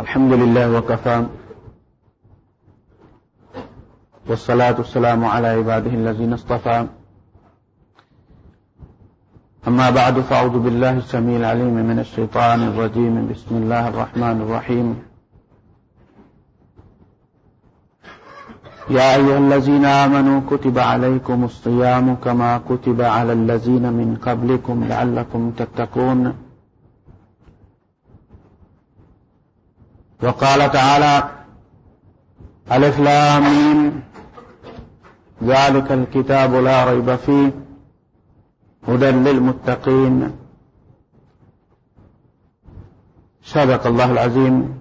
الحمد لله وكفى. والصلاة والسلام على عباده الذين اصطفى. أما بعد، فأعوذ بالله السميع العليم من الشيطان الرجيم. بسم الله الرحمن الرحيم. يا أيها الذين آمنوا، كتب عليكم الصيام كما كتب على الذين من قبلكم لعلكم تتقون. وقال تعالى ألف لامين ذلك الكتاب لا ريب فيه هدى للمتقين صدق الله العظيم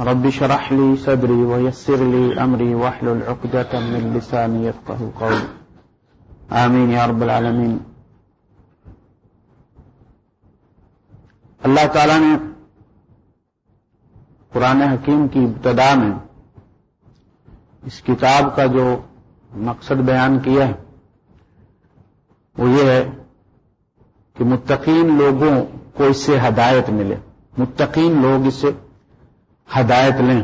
رب شرح لي صدري ويسر لي أمري واحلل عقدة من لساني يفقه قولي آمين يا رب العالمين اللہ تعالی نے قرآن حکیم کی ابتدا میں اس کتاب کا جو مقصد بیان کیا ہے، وہ یہ ہے کہ متقین لوگوں کو اس سے ہدایت ملے۔ متقین لوگ اس سے ہدایت لیں۔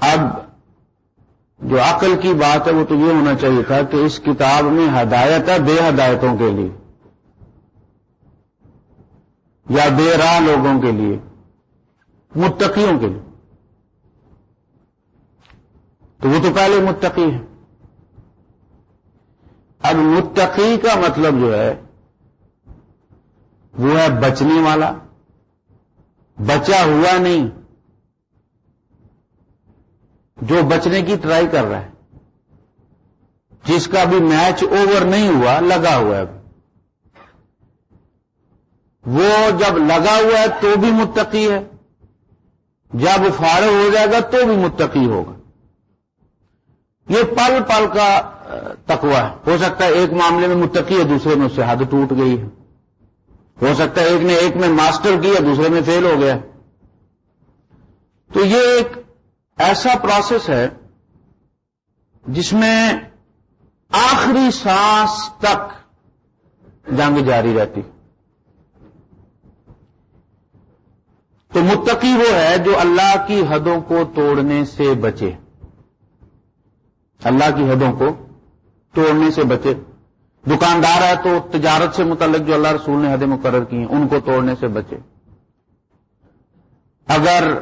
اب جو عقل کی بات ہے، وہ تو یہ ہونا چاہیے تھا کہ اس کتاب میں ہدایت ہے بے ہدایتوں کے لیے۔ یا بے راہ لوگوں کے لیے، متقیوں کے لیے۔ تو وہ تو پہلے متقی ہے اب متقی کا مطلب جو ہے، وہ ہے بچنے والا، بچا ہوا نہیں، جو بچنے کی ٹرائی کر رہا ہے۔ جس کا بھی میچ اوور نہیں ہوا، لگا ہوا ہے۔ وہ جب لگا ہوا ہے تو بھی متقی ہے۔ جب فارغ ہو جائے گا تو بھی متقی ہوگا۔ یہ پل پل کا تقوی ہے۔ ہو سکتا ہے ایک معاملے میں متقی ہے، دوسرے میں اس سے حد ٹوٹ گئی ہے۔ ہو سکتا ہے ایک نے ایک میں ماسٹر کیا، دوسرے میں فیل ہو گیا۔ تو یہ ایک ایسا پروسیس ہے جس میں آخری سانس تک جنگ جاری رہتی۔ تو متقی وہ ہے جو اللہ کی حدوں کو توڑنے سے بچے۔ اللہ کی حدوں کو توڑنے سے بچے۔ دکاندار ہے تو تجارت سے متعلق جو اللہ رسول نے حد مقرر کی ہیں، ان کو توڑنے سے بچے۔ اگر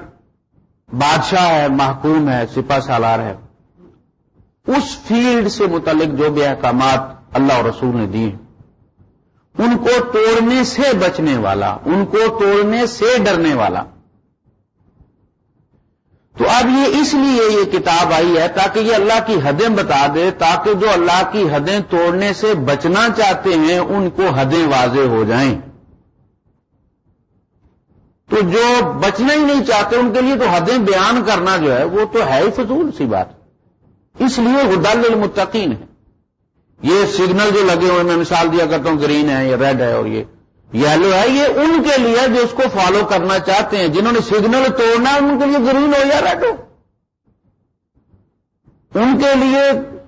بادشاہ ہے، محکوم ہے سپا سالار ہے، اس فیلڈ سے متعلق جو بھی احکامات اللہ اور رسول نے دیے ان کو توڑنے سے بچنے والا، ان کو توڑنے سے ڈرنے والا۔ تو اب یہ اس لیے یہ کتاب آئی ہے تاکہ یہ اللہ کی حدیں بتا دے، تاکہ جو اللہ کی حدیں توڑنے سے بچنا چاہتے ہیں، ان کو حدیں واضح ہو جائیں۔ تو جو بچنا ہی نہیں چاہتے، ان کے لیے تو حدیں بیان کرنا جو ہے، وہ تو ہے ہی فضول سی بات۔ اس لیے وہ دل المتقین ہے۔ یہ سگنل جو لگے ہوئے میں مثال دیا کرتا ہوں، گرین ہے یا ریڈ ہے اور یہ یلو ہے، یہ ان کے لیے جو اس کو فالو کرنا چاہتے ہیں، جنہوں نے سگنل توڑنا ہے، ان کے لیے گرین ہو یا ریڈ ہو۔ ان کے لیے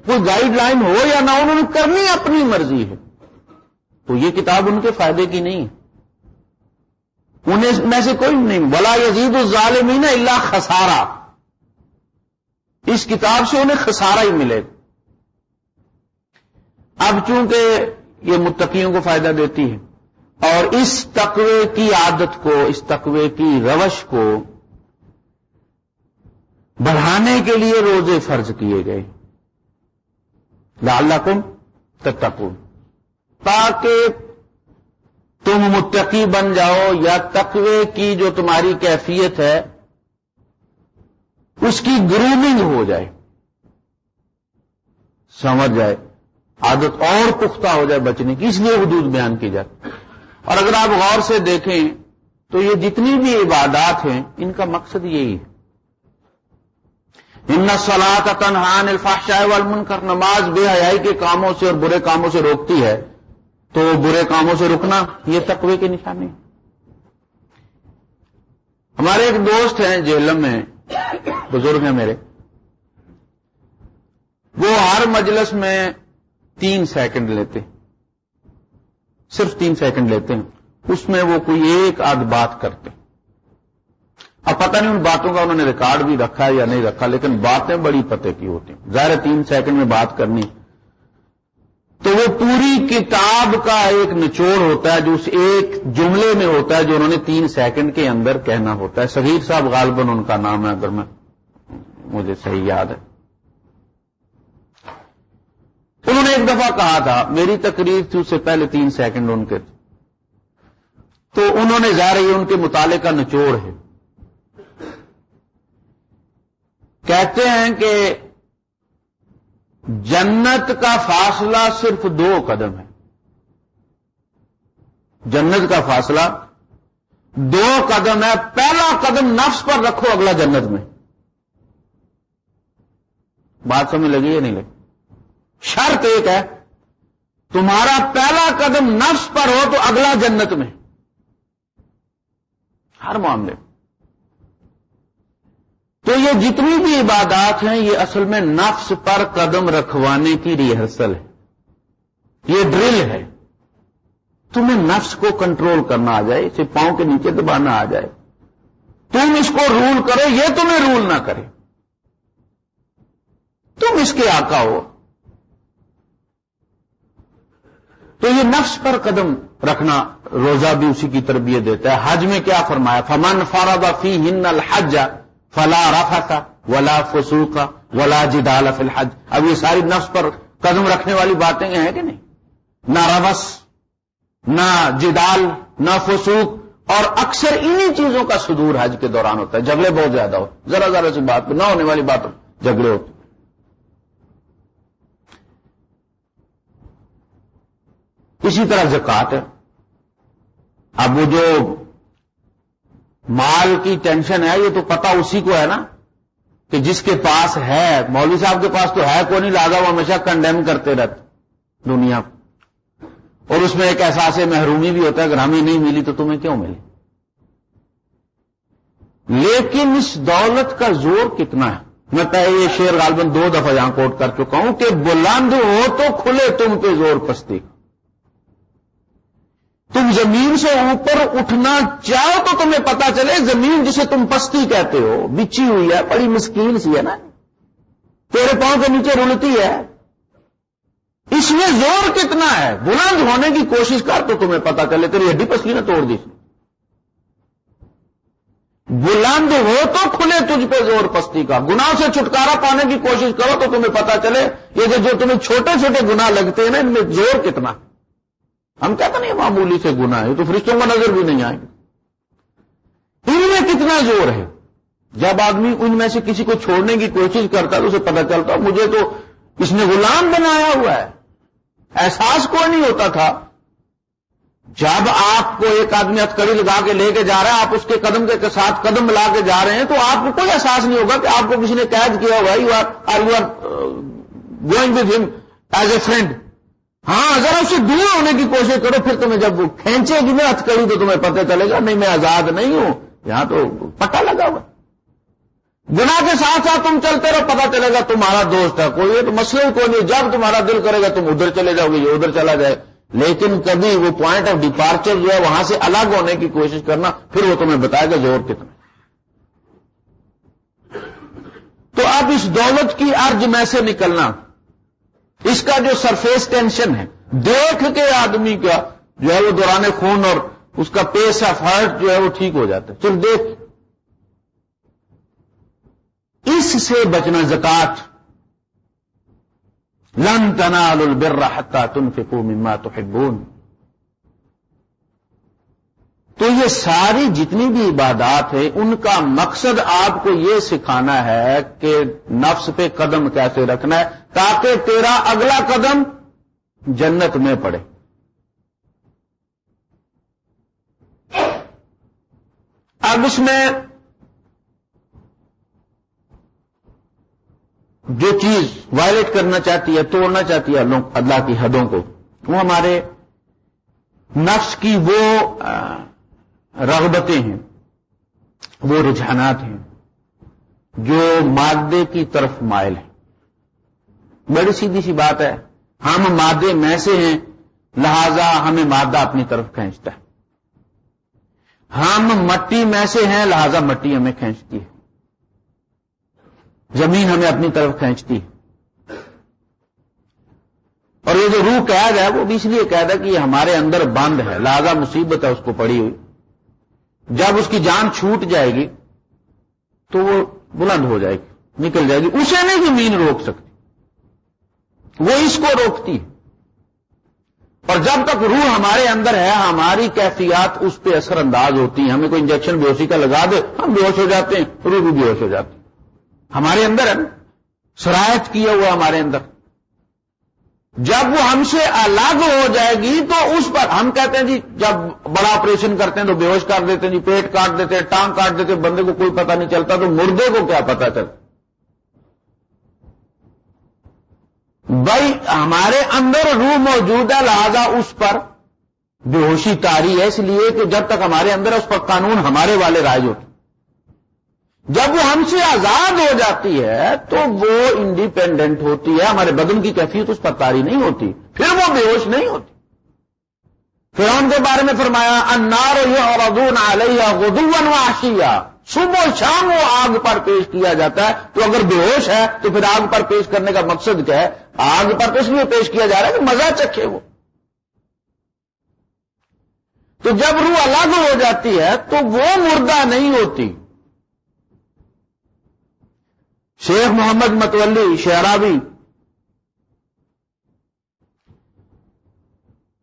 کوئی گائیڈ لائن ہو یا نہ انہوں نے کرنی اپنی مرضی ہے۔ تو یہ کتاب ان کے فائدے کی نہیں ہے۔ انہیں میں سے کوئی نہیں۔ بلا یزید الظالمین اللہ خسارا اس کتاب سے انہیں خسارا ہی ملے۔ اب چونکہ یہ متقیوں کو فائدہ دیتی ہے اور اس تقوی کی عادت کو، اس تقوی کی روش کو بڑھانے کے لیے روزے فرض کیے گئے۔ لال کم تتقون۔ تاکہ تم متقی بن جاؤ یا تقوی کی جو تمہاری کیفیت ہے، اس کی گرومنگ ہو جائے۔ سمجھ جائے۔ عادت اور پختہ ہو جائے بچنے کی، اس لیے حدود بیان کی جائے اور اگر آپ غور سے دیکھیں، تو یہ جتنی بھی عبادات ہیں، ان کا مقصد یہی ہے۔ ان صلاح کا تنہان الفاح والمن کر نماز بے حیائی کے کاموں سے اور برے کاموں سے روکتی ہے، تو برے کاموں سے رکنا یہ تقوی کی نشانی ہمارے ایک دوست ہیں جیلم میں بزرگ ہیں میرے۔ وہ ہر مجلس میں تین سیکنڈ لیتے صرف تین سیکنڈ لیتے ہیں۔ اس میں وہ کوئی ایک آدھ بات کرتے اب پتہ نہیں ان باتوں کا انہوں نے ریکارڈ بھی رکھا یا نہیں رکھا، لیکن باتیں بڑی پتے کی ہوتی ہیں۔ ظاہر تین سیکنڈ میں بات کرنی۔ تو وہ پوری کتاب کا ایک نچوڑ ہوتا ہے، جو اس ایک جملے میں ہوتا ہے، جو انہوں نے تین سیکنڈ کے اندر کہنا ہوتا ہے۔ صغیر صاحب غالباً ان کا نام ہے، اگر میں مجھے صحیح یاد ہے۔ انہوں نے ایک دفعہ کہا تھا، میری تقریر تھی اس سے پہلے تین سیکنڈ ان کے۔ تو انہوں نے ظاہر یہ ان کے مطالعے کا نچوڑ ہے۔ کہتے ہیں کہ جنت کا فاصلہ صرف دو قدم ہے جنت کا فاصلہ دو قدم ہے۔ پہلا قدم نفس پر رکھو، اگلا جنت میں۔ بات سمجھ لگی یا نہیں لگی؟ شرط ایک ہے، تمہارا پہلا قدم نفس پر ہو تو اگلا جنت میں۔ ہر معاملے۔ تو یہ جتنی بھی عبادات ہیں، یہ اصل میں نفس پر قدم رکھوانے کی ریہرسل ہے۔ یہ ڈرل ہے۔ تمہیں نفس کو کنٹرول کرنا آ جائے، اسے پاؤں کے نیچے دبانا آ جائے۔ تم اس کو رول کرو، یہ تمہیں رول نہ کرے۔ تم اس کے آقا ہو۔ تو یہ نفس پر قدم رکھنا روزہ بھی اسی کی تربیت دیتا ہے۔ حج میں کیا فرمایا فمن فارا فی ہن الحج فلا رفا کا ولا فسو کا ولا جدال فی الحج. اب یہ ساری نفس پر قدم رکھنے والی باتیں ہیں کہ نہیں؟ نہ روس نہ جدال، نہ فسوق، اور اکثر انہی چیزوں کا صدور حج کے دوران ہوتا ہے۔ جھگڑے بہت زیادہ ہو۔ ذرا ذرا سی بات نہ ہونے والی بات جھگڑے ہوتے اسی طرح زکات ہے اب وہ جو مال کی ٹینشن ہے، یہ تو پتا اسی کو ہے نا کہ جس کے پاس ہے، مولوی صاحب کے پاس تو ہے کو نہیں لاگا وہ ہمیشہ کنڈیم کرتے رہتے دنیا۔ اور اس میں ایک احساس محرومی بھی ہوتا ہے، اگر ہمیں نہیں ملی تو تمہیں کیوں ملی؟ لیکن اس دولت کا زور کتنا ہے؟ میں پہلے یہ شیر غالباً دو دفعہ یہاں کوٹ کر چکا ہوں کہ بلند ہو تو کھلے تم پہ زور پستی۔ تم زمین سے اوپر اٹھنا چاہو تو تمہیں پتا چلے زمین جسے تم پستی کہتے ہو، بچی ہوئی ہے، بڑی مسکین سی ہے نا۔ تیرے پاؤں کے نیچے رلتی ہے۔ اس میں زور کتنا ہے؟ بلند ہونے کی کوشش کر تو تمہیں پتا چلے، تیری ہڈی پسلی نے توڑ دی۔ بلند ہو تو کھلے تجھ پہ زور پستی کا۔ گناہ سے چھٹکارا پانے کی کوشش کرو تو تمہیں پتا چلے، یہ جو تمہیں چھوٹے چھوٹے گناہ لگتے ہیں نا، ان میں زور کتنا ہے؟ ہم کہتے نہیں معمولی سے گنا ہے تو فرشتوں کا نظر بھی نہیں آئے ان میں کتنا زور ہے؟ جب آدمی ان میں سے کسی کو چھوڑنے کی کوشش کرتا ہے تو اسے پتا چلتا مجھے تو اس نے غلام بنایا ہوا ہے۔ احساس کوئی نہیں ہوتا تھا۔ جب آپ کو ایک آدمی ہتکڑی لگا کے لے کے جا رہا ہے، آپ اس کے قدم کے ساتھ قدم ملا کے جا رہے ہیں، تو آپ کو کوئی احساس نہیں ہوگا کہ آپ کو کسی نے قید کیا ہوا you are you are going with him as a friend ہاں ذرا اسے دور ہونے کی کوشش کرو، پھر تمہیں جب وہ کھینچے گی نا ہتھ کری تو تمہیں پتہ چلے گا، نہیں، میں آزاد نہیں ہوں۔ یہاں تو پٹا لگا ہوا گنا کے ساتھ ساتھ تم چلتے رہو پتا چلے گا تمہارا دوست ہے، کوئی تو مسئلہ کوئی نہیں۔ جب تمہارا دل کرے گا، تم ادھر چلے جاؤ گے، یہ ادھر چلا جائے۔ لیکن کبھی وہ پوائنٹ آف ڈپارچر جو ہے، وہاں سے الگ ہونے کی کوشش کرنا، پھر وہ تمہیں بتائے گا زور کتنا۔ تو اب اس دولت کی ارج میں سے نکلنا۔ اس کا جو سرفیس ٹینشن ہے، دیکھ کے آدمی کا جو ہے وہ دوران خون اور اس کا پیس آف ہارٹ جو ہے وہ ٹھیک ہو جاتا ہے۔ چل دیکھ۔ اس سے بچنا زکات۔ لن تنال البر حتى تنفقوا مما تحبون۔ تو یہ ساری جتنی بھی عبادات ہیں، ان کا مقصد آپ کو یہ سکھانا ہے کہ نفس پہ قدم کیسے رکھنا ہے تاکہ تیرا اگلا قدم جنت میں پڑے۔ اب اس میں جو چیز وائلیٹ کرنا چاہتی ہے، توڑنا چاہتی ہے اللہ کی حدوں کو، وہ ہمارے نفس کی وہ رغبتیں ہیں، وہ رجحانات ہیں، جو مادے کی طرف مائل ہیں۔ بڑی سیدھی سی بات ہے، ہم مادے میں سے ہیں، لہذا ہمیں مادہ اپنی طرف کھینچتا ہے۔ ہم مٹی میں سے ہیں، لہذا مٹی ہمیں کھینچتی ہے۔ زمین ہمیں اپنی طرف کھینچتی ہے۔ اور یہ جو روح قید ہے، وہ بھی اس لیے قید ہے کہ یہ ہمارے اندر بند ہے، لہذا مصیبت ہے اس کو پڑی ہوئی۔ جب اس کی جان چھوٹ جائے گی تو وہ بلند ہو جائے گی، نکل جائے گی۔ اسے نہیں زمین روک سکتی۔ وہ اس کو روکتی ہے۔ اور جب تک روح ہمارے اندر ہے، ہماری کیفیات اس پہ اثر انداز ہوتی ہیں۔ ہمیں کوئی انجیکشن بیوسی کا لگا دے، ہم بے ہوش ہو جاتے ہیں، روح بھی بے ہوش ہو جاتی ہمارے اندر ہے نا شرائط کیا ہوا ہمارے اندر۔ جب وہ ہم سے الگ ہو جائے گی تو اس پر ہم کہتے ہیں جی جب بڑا آپریشن کرتے ہیں تو بے ہوش کر دیتے ہیں جی پیٹ کاٹ دیتے ہیں، ٹانگ کاٹ دیتے ہیں، بندے کو کوئی پتہ نہیں چلتا تو مردے کو کیا پتا چلتا؟ بھائی، ہمارے اندر روح موجود ہے، لہذا اس پر بے ہوشی تاری ہے، اس لیے کہ جب تک ہمارے اندر اس پر قانون ہمارے والے رائج ہوتے جب وہ ہم سے آزاد ہو جاتی ہے تو وہ انڈیپینڈنٹ ہوتی ہے، ہمارے بدن کی کیفیت اس پر تاری نہیں ہوتی، پھر وہ بے ہوش نہیں ہوتی۔ پھر ان کے بارے میں فرمایا انار اور ادون علیہ غدون و آشیا صبح شام وہ آگ پر پیش کیا جاتا ہے۔ تو اگر بے ہوش ہے، تو پھر آگ پر پیش کرنے کا مقصد کیا ہے؟ آگ پر اس لیے پیش کیا جا رہا ہے کہ مزہ چکھے وہ۔ تو جب روح الگ ہو جاتی ہے، تو وہ مردہ نہیں ہوتی۔ شیخ محمد متولی شہرابی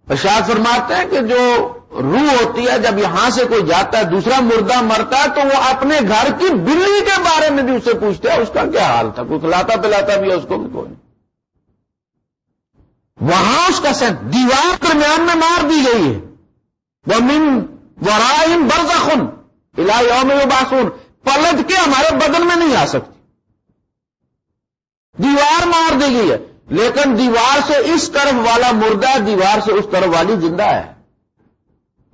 ارشاد فرماتے ہیں کہ جو روح ہوتی ہے، جب یہاں سے کوئی جاتا ہے، دوسرا مردہ مرتا ہے، تو وہ اپنے گھر کی بلی کے بارے میں بھی اسے پوچھتے ہیں، اس کا کیا حال تھا؟ کوئی کھلاتا پلاتا بھی ہے، اس کو بھی کوئی نہیں۔ وہاں اس کا سین دیوار درمیان میں مار دی گئی ہے۔ وہ من ورائم برزخن الہی میں باسون پلٹ کے ہمارے بدن میں نہیں آ سکتی۔ دیوار مار دی گئی ہے۔ لیکن دیوار سے اس طرف والا مردہ دیوار سے اس طرف والی زندہ ہے۔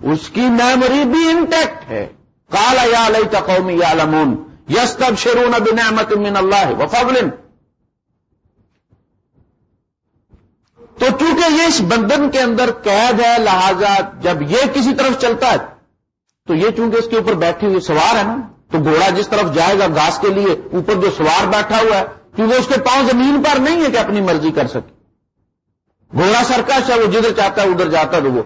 اس کی میموری بھی انٹیکٹ ہے۔ کالا یا لئی تقومی یا لمون یس تب شرون بنعمت من اللہ و فضل تو چونکہ یہ اس بندن کے اندر قید ہے، لہذا جب یہ کسی طرف چلتا ہے، تو یہ چونکہ اس کے اوپر بیٹھی ہوئی سوار ہے نا، تو گھوڑا جس طرف جائے گا گھاس کے لیے، اوپر جو سوار بیٹھا ہوا ہے کیونکہ اس کے پاؤں زمین پر نہیں ہے کہ اپنی مرضی کر سکے۔ گھوڑا سرکش ہے اچھا، وہ جدھر چاہتا ہے ادھر جاتا تو وہ۔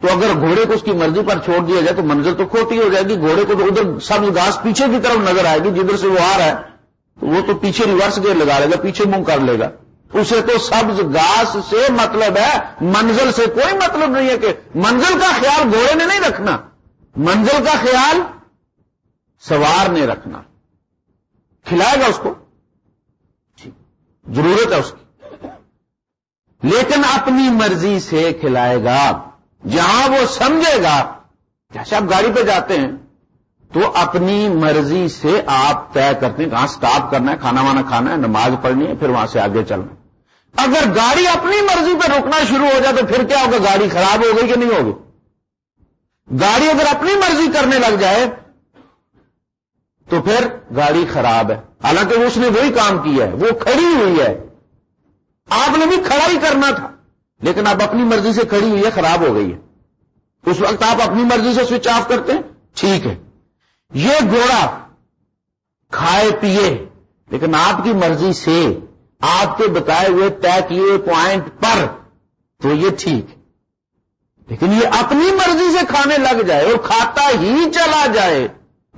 تو اگر گھوڑے کو اس کی مرضی پر چھوڑ دیا جائے تو منظر تو کھوٹی ہو جائے گی، گھوڑے کو تو ادھر سب گھاس پیچھے کی طرف نظر آئے گی، جدھر سے وہ آ رہا ہے، تو وہ تو پیچھے ریورس گیئر لگا لے گا، پیچھے منہ کر لے گا۔ اسے تو سبز گھاس سے مطلب ہے، منزل سے کوئی مطلب نہیں ہے کہ منزل کا خیال گھوڑے نے نہیں رکھنا۔ منزل کا خیال سوار نے رکھنا۔ کھلائے گا اس کو۔ ضرورت ہے اس کی۔ لیکن اپنی مرضی سے کھلائے گا۔ جہاں وہ سمجھے گا، جیسے آپ گاڑی پہ جاتے ہیں، تو اپنی مرضی سے آپ طے کرتے ہیں کہاں سٹاپ کرنا ہے، کھانا وانا کھانا ہے، نماز پڑھنی ہے، پھر وہاں سے آگے چلنا ہے۔ اگر گاڑی اپنی مرضی پہ رکنا شروع ہو جائے تو پھر کیا ہوگا؟ گاڑی خراب ہو گئی کہ نہیں ہوگی؟ گاڑی اگر اپنی مرضی کرنے لگ جائے تو پھر گاڑی خراب ہے۔ حالانکہ اس نے وہی کام کیا ہے، وہ کھڑی ہوئی ہے۔ آپ نے بھی کھڑا ہی کرنا تھا، لیکن آپ اپنی مرضی سے کھڑی ہوئی ہے خراب ہو گئی ہے اس وقت آپ اپنی مرضی سے سوئچ آف کرتے ہیں؟ ٹھیک ہے۔ یہ گھوڑا کھائے، پیے، لیکن آپ کی مرضی سے آپ کے بتائے ہوئے طے کیے پوائنٹ پر تو یہ ٹھیک لیکن یہ اپنی مرضی سے کھانے لگ جائے اور کھاتا ہی چلا جائے۔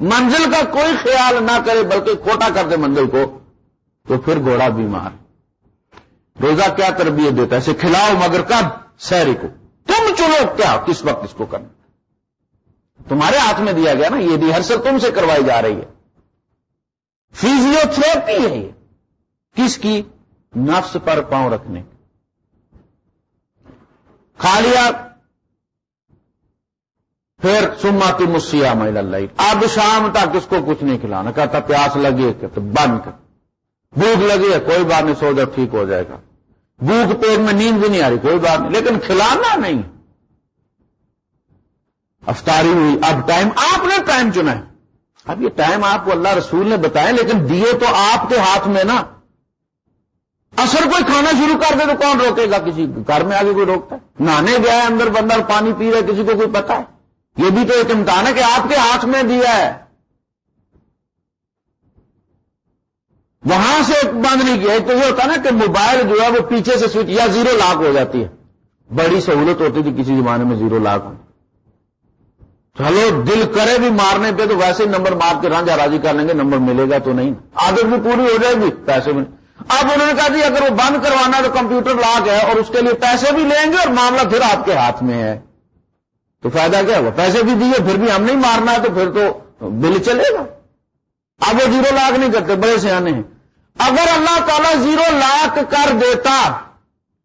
منزل کا کوئی خیال نہ کرے بلکہ کھوٹا کر دے منزل کو، تو پھر گھوڑا بیمار روزہ کیا تربیت دیتا ہے؟ اسے کھلاؤ مگر کب؟ سیری کو۔ تم چنو کیا؟ کس وقت اس کو کرنا؟ تمہارے ہاتھ میں دیا گیا نا، یہ بھی ہر سر تم سے کروائی جا رہی ہے۔ فیزیو تھراپی ہے یہ۔ کس کی؟ نفس پر پاؤں رکھنے۔ کھا لیا پھر سماتی مسیا مل اللہ اب شام تک اس کو کچھ نہیں کھلانا۔ کہتا پیاس لگی ہے تو بند کر۔ بھوک لگی ہے، کوئی بات نہیں، سو جب ٹھیک ہو جائے گا۔ بھوک پیٹ میں نیند بھی نہیں آ رہی، کوئی بات نہیں۔ لیکن کھلانا نہیں۔ افطاری ہوئی۔ اب ٹائم آپ نے ٹائم چنا ہے۔ اب یہ ٹائم آپ کو اللہ رسول نے بتایا، لیکن دیے تو آپ کے ہاتھ میں نا۔ اثر کوئی کھانا شروع کر دے تو کون روکے گا؟ کسی گھر میں آگے کوئی روکتا ہے؟ نہانے گیا ہے اندر، بندر پانی پی رہا ہے کسی کو کوئی پتا ہے؟ یہ بھی تو ایک امتحان ہے کہ آپ کے ہاتھ میں دیا ہے۔ وہاں سے بند نہیں کیا تو یہ ہوتا نا کہ موبائل جو ہے وہ پیچھے سے سوئچ، یا زیرو لاک ہو جاتی ہے۔ بڑی سہولت ہوتی تھی کسی زمانے میں زیرو لاک۔ چلو دل کرے بھی مارنے پہ تو ویسے ہی نمبر مار کے رانجا راضی کر لیں گے، نمبر ملے گا تو نہیں۔ عادت بھی پوری ہو جائے گی پیسے بھی اب انہوں نے کہا جی اگر وہ بند کروانا ہے تو کمپیوٹر لاک ہے اور اس کے لیے پیسے بھی لیں گے اور معاملہ پھر آپ کے ہاتھ میں ہے۔ تو فائدہ کیا ہوا؟ پیسے بھی دیے، پھر بھی ہم نہیں مارنا تو پھر تو بل چلے گا۔ اب وہ زیرو لاکھ نہیں کرتے، بڑے سیانے ہیں۔ اگر اللہ تعالیٰ زیرو لاکھ کر دیتا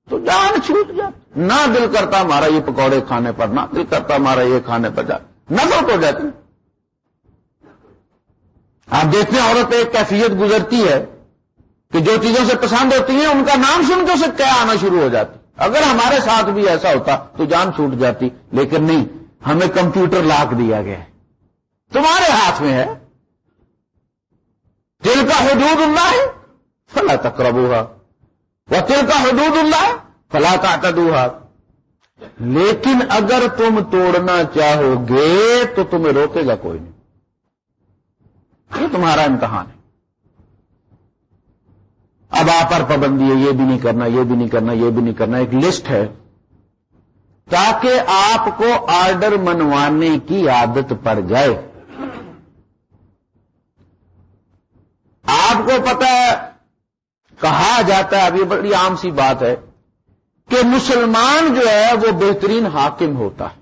تو جان چھوٹ جاتا نہ دل کرتا ہمارا یہ پکوڑے کھانے پر، نہ دل کرتا ہمارا یہ کھانے پر۔ جاتا نظر ہو جاتی۔ آپ دیکھتے ہیں، عورت ایک کیفیت گزرتی ہے کہ جو چیزوں سے پسند ہوتی ہیں، ان کا نام سن کے اسے کیا آنا شروع ہو جاتی اگر ہمارے ساتھ بھی ایسا ہوتا تو جان چھوٹ جاتی، لیکن نہیں، ہمیں کمپیوٹر لاک دیا گیا ہے۔ تمہارے ہاتھ میں ہے۔ دل کا حدود اللہ ہے، فلا تقربوها وہ دل کا حدود اللہ ہے، فلا تعتدوها لیکن اگر تم توڑنا چاہو گے تو تمہیں روکے گا کوئی نہیں۔ یہ تمہارا امتحان ہے۔ اب آپ پر پابندی ہے، یہ بھی نہیں کرنا، یہ بھی نہیں کرنا، یہ بھی نہیں کرنا، ایک لسٹ ہے۔ تاکہ آپ کو آرڈر منوانے کی عادت پڑ جائے۔ آپ کو پتا ہے، کہا جاتا ہے، اب یہ بڑی عام سی بات ہے کہ مسلمان جو ہے، وہ بہترین حاکم ہوتا ہے۔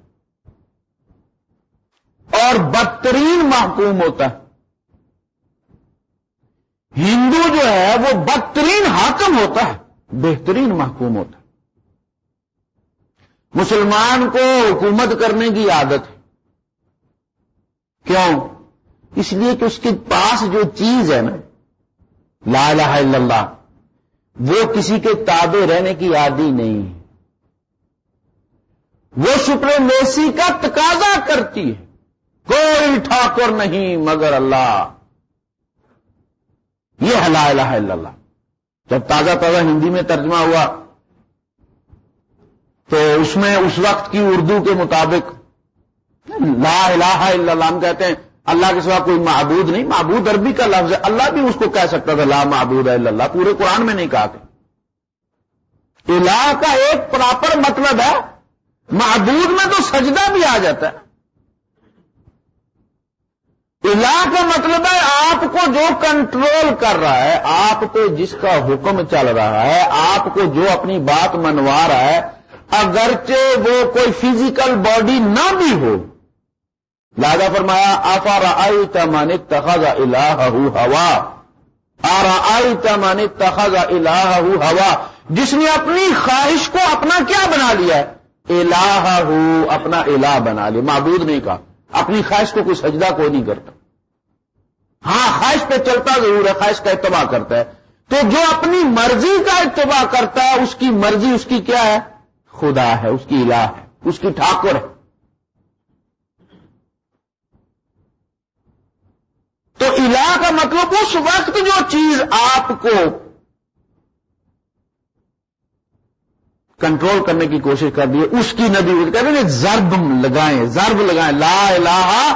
اور بدترین محکوم ہوتا ہے۔ ہندو جو ہے وہ بدترین حاکم ہوتا ہے، بہترین محکوم ہوتا ہے۔ مسلمان کو حکومت کرنے کی عادت ہے۔ کیوں؟ اس لیے کہ اس کے پاس جو چیز ہے نا، لا الہ الا اللہ، وہ کسی کے تابع رہنے کی عادی نہیں ہے۔ وہ سپریمیسی کا تقاضا کرتی ہے۔ کوئی ٹھاکر نہیں مگر اللہ۔ یہ ہے لا الہ الا اللہ۔ جب تازہ تازہ ہندی میں ترجمہ ہوا، تو اس میں اس وقت کی اردو کے مطابق لا الہ الا اللہ ہم کہتے ہیں، اللہ کے سوا کوئی معبود نہیں، معبود عربی کا لفظ ہے، اللہ بھی اس کو کہہ سکتا تھا، لا معبود الا اللہ، پورے قرآن میں نہیں کہا کہ الہ کا ایک پراپر مطلب ہے، معبود میں تو سجدہ بھی آ جاتا ہے۔ الہ کا مطلب ہے آپ کو جو کنٹرول کر رہا ہے، آپ کو جس کا حکم چل رہا ہے، آپ کو جو اپنی بات منوا رہا ہے، اگرچہ وہ کوئی فزیکل باڈی نہ بھی ہو۔ لادا فرمایا آفا رائی تمان تخذا الہ ہوا آ آئی تمان تخذا الہ ہوا جس نے اپنی خواہش کو اپنا کیا بنا لیا ہے؟ الہ اپنا الہ بنا لیا۔ معبود نہیں کہا، اپنی خواہش کو کوئی سجدہ کوئی نہیں کرتا۔ ہاں خواہش پہ چلتا ضرور ہے، خواہش کا اتباع کرتا ہے۔ تو جو اپنی مرضی کا اتباع کرتا ہے، اس کی مرضی، اس کی کیا ہے؟ خدا ہے، اس کی الہ ہے، اس کی ٹھاکر ہے۔ تو الہ کا مطلب اس وقت جو چیز آپ کو کنٹرول کرنے کی کوشش کر دی ہے، اس کی نبی، کہتے ہیں ضرب لگائیں ضرب لگائیں، لا الہ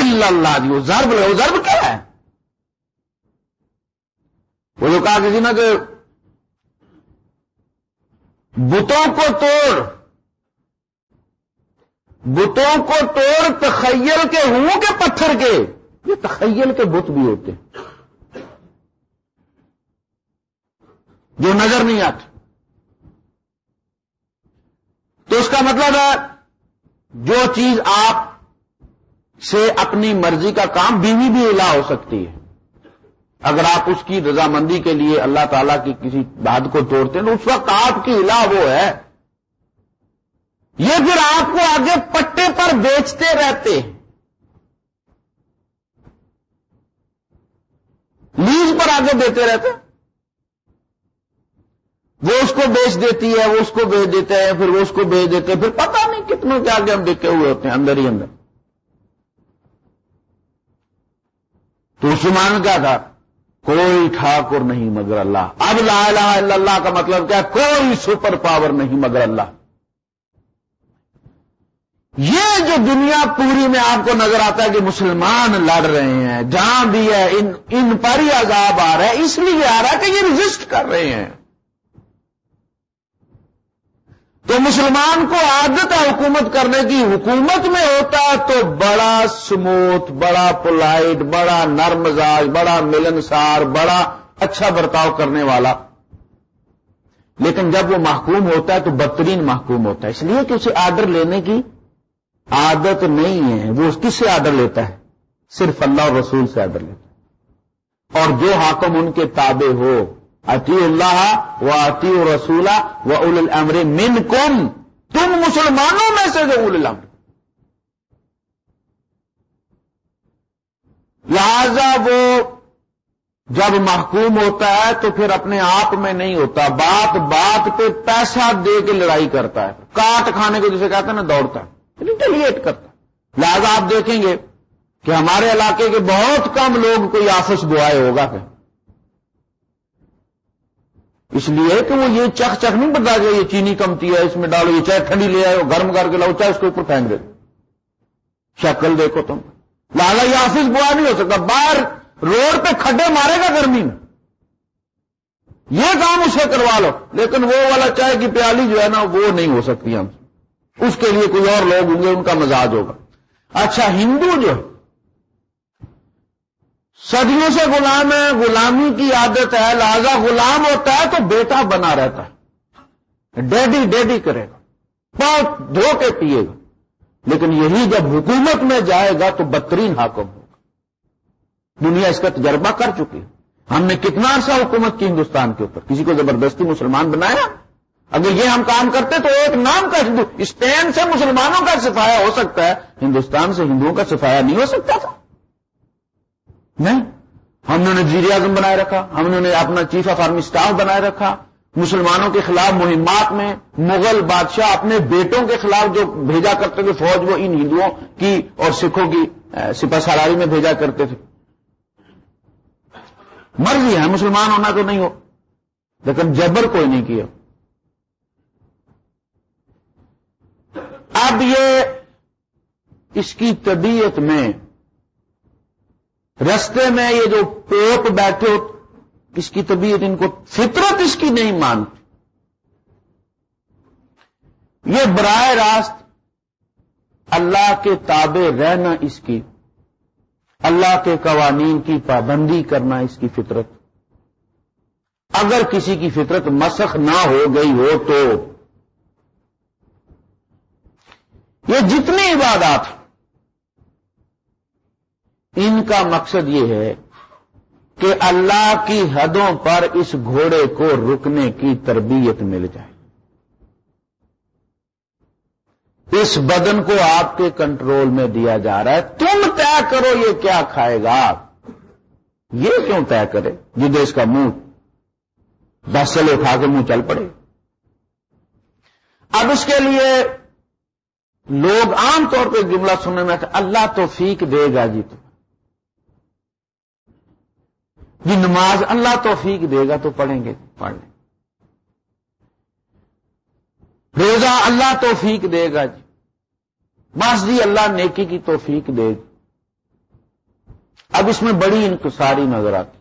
اللہ جی وہ ضرب لگا، وہ ضرب کیا ہے؟ وہ جو کہا کسی جی نا کہ بتوں کو توڑ، بتوں کو توڑ تخیل کے ہوں کے پتھر کے؟ یہ تخیل کے بت بھی ہوتے ہیں۔ جو نظر نہیں آتے۔ تو اس کا مطلب ہے، جو چیز آپ سے اپنی مرضی کا کام بیوی بھی الہ ہو سکتی ہے۔ اگر آپ اس کی رضامندی کے لیے اللہ تعالی کی کسی بات کو توڑتے ہیں تو اس وقت آپ کی الہ وہ ہے۔ یہ پھر آپ کو آگے پٹے پر بیچتے رہتے ہیں۔ لیز پر آگے دیتے رہتے ہیں۔ وہ اس کو بیچ دیتی ہے، وہ اس کو بیچ دیتے ہیں، پھر وہ اس کو بیچ دیتے ہیں، پھر پتہ نہیں کتنے کے آگے ہم دیکھے ہوئے ہوتے ہیں، اندر ہی اندر۔ تو عثمان کیا تھا؟ کوئی ٹھاکر نہیں مگر اللہ۔ اب لا الہ الا اللہ کا مطلب کیا کوئی سپر پاور نہیں مگر اللہ۔ یہ جو دنیا پوری میں آپ کو نظر آتا ہے کہ مسلمان لڑ رہے ہیں، جہاں بھی ہے، ان ان پر ہی عذاب آ رہا ہے، اس لیے آ رہا ہے کہ یہ رجسٹ کر رہے ہیں۔ تو مسلمان کو عادت ہے حکومت کرنے کی، حکومت میں ہوتا تو بڑا سموتھ بڑا پولائٹ، بڑا نرم مزاج، بڑا ملنسار بڑا اچھا برتاؤ کرنے والا۔ لیکن جب وہ محکوم ہوتا ہے تو بدترین محکوم ہوتا ہے۔ اس لیے کہ اسے آرڈر لینے کی عادت نہیں ہے۔ وہ کس سے آرڈر لیتا ہے؟ صرف اللہ اور رسول سے آرڈر لیتا ہے۔ اور جو حاکم ان کے تابع ہو اتی اللہ و اتی رسولہ و اول الامر من کم تم مسلمانوں میں سے جو اول الامر۔ لہذا وہ جب محکوم ہوتا ہے تو پھر اپنے آپ میں نہیں ہوتا، بات بات پہ پیسہ دے کے لڑائی کرتا ہے۔ کاٹ کھانے کو جسے کہتے ہیں نا، دوڑتا ہے۔ ریٹیلیٹ کرتا ہے۔ لہذا آپ دیکھیں گے کہ ہمارے علاقے کے بہت کم لوگ کوئی آفس بوائے ہوگا پھر۔ اس لیے کہ وہ یہ چک چک نہیں بتا گیا یہ چینی کمتی ہے، اس میں ڈالو، یہ چائے ٹھنڈی لے آئے گرم کر کے لاؤ چاہے اس کے اوپر پھینک دے۔ شکل دیکھو تم۔ لالا یہ آفس بوا نہیں ہو سکتا۔ باہر روڈ پہ کھڈے مارے گا گرمی میں۔ یہ کام اسے کروا لو۔ لیکن وہ والا چائے کی پیالی جو ہے نا، وہ نہیں ہو سکتی ہم۔ اس کے لیے کوئی اور لوگ ہوں گے، ان کا مزاج ہوگا۔ اچھا ہندو جو ہے صدیوں سے غلام ہے، غلامی کی عادت ہے، لہذا غلام ہوتا ہے تو بیٹا بنا رہتا ہے۔ ڈیڈی ڈیڈی کرے گا۔ بہت دھو کے پیے گا۔ لیکن یہی جب حکومت میں جائے گا تو بدترین حاکم ہوگا۔ دنیا اس کا تجربہ کر چکی۔ ہے ہم نے کتنا عرصہ حکومت کی ہندوستان کے اوپر۔ کسی کو زبردستی مسلمان بنایا؟ اگر یہ ہم کام کرتے تو ایک نام کا ہندو، اسپین سے مسلمانوں کا سفایا ہو سکتا ہے، ہندوستان سے ہندوؤں کا سفایا نہیں ہو سکتا تھا۔ نہیں؟ ہم نے وزیر اعظم بنائے رکھا، ہم نے اپنا چیف آف آرمی اسٹاف بنائے رکھا۔ مسلمانوں کے خلاف مہمات میں مغل بادشاہ اپنے بیٹوں کے خلاف جو بھیجا کرتے تھے فوج، وہ ان ہندوؤں کی اور سکھوں کی سپا سالاری میں بھیجا کرتے تھے۔ مرضی ہے، مسلمان ہونا تو نہیں ہو، لیکن جبر کوئی نہیں کیا۔ اب یہ اس کی طبیعت میں رستے میں یہ جو پوپ بیٹھے ہو اس کی طبیعت ان کو فطرت اس کی نہیں مانتی؟ یہ براہ راست اللہ کے تابع رہنا اس کی، اللہ کے قوانین کی پابندی کرنا اس کی فطرت۔ اگر کسی کی فطرت مسخ نہ ہو گئی ہو تو یہ جتنی عبادات ہیں ان کا مقصد یہ ہے کہ اللہ کی حدوں پر اس گھوڑے کو رکنے کی تربیت مل جائے۔ اس بدن کو آپ کے کنٹرول میں دیا جا رہا ہے۔ تم طے کرو یہ کیا کھائے گا۔ آپ یہ کیوں طے کرے؟ جدے اس کا منہ۔ دس اٹھا کے منہ چل پڑے۔ اب اس کے لیے لوگ عام طور پہ جملہ سننے میں اللہ توفیق دے گا جی تو جی نماز اللہ توفیق دے گا تو پڑھیں گے، پڑھ لیں۔ روزہ اللہ توفیق دے گا جی۔ بس جی اللہ نیکی کی توفیق دے۔ گی اب اس میں بڑی انکساری نظر آتی۔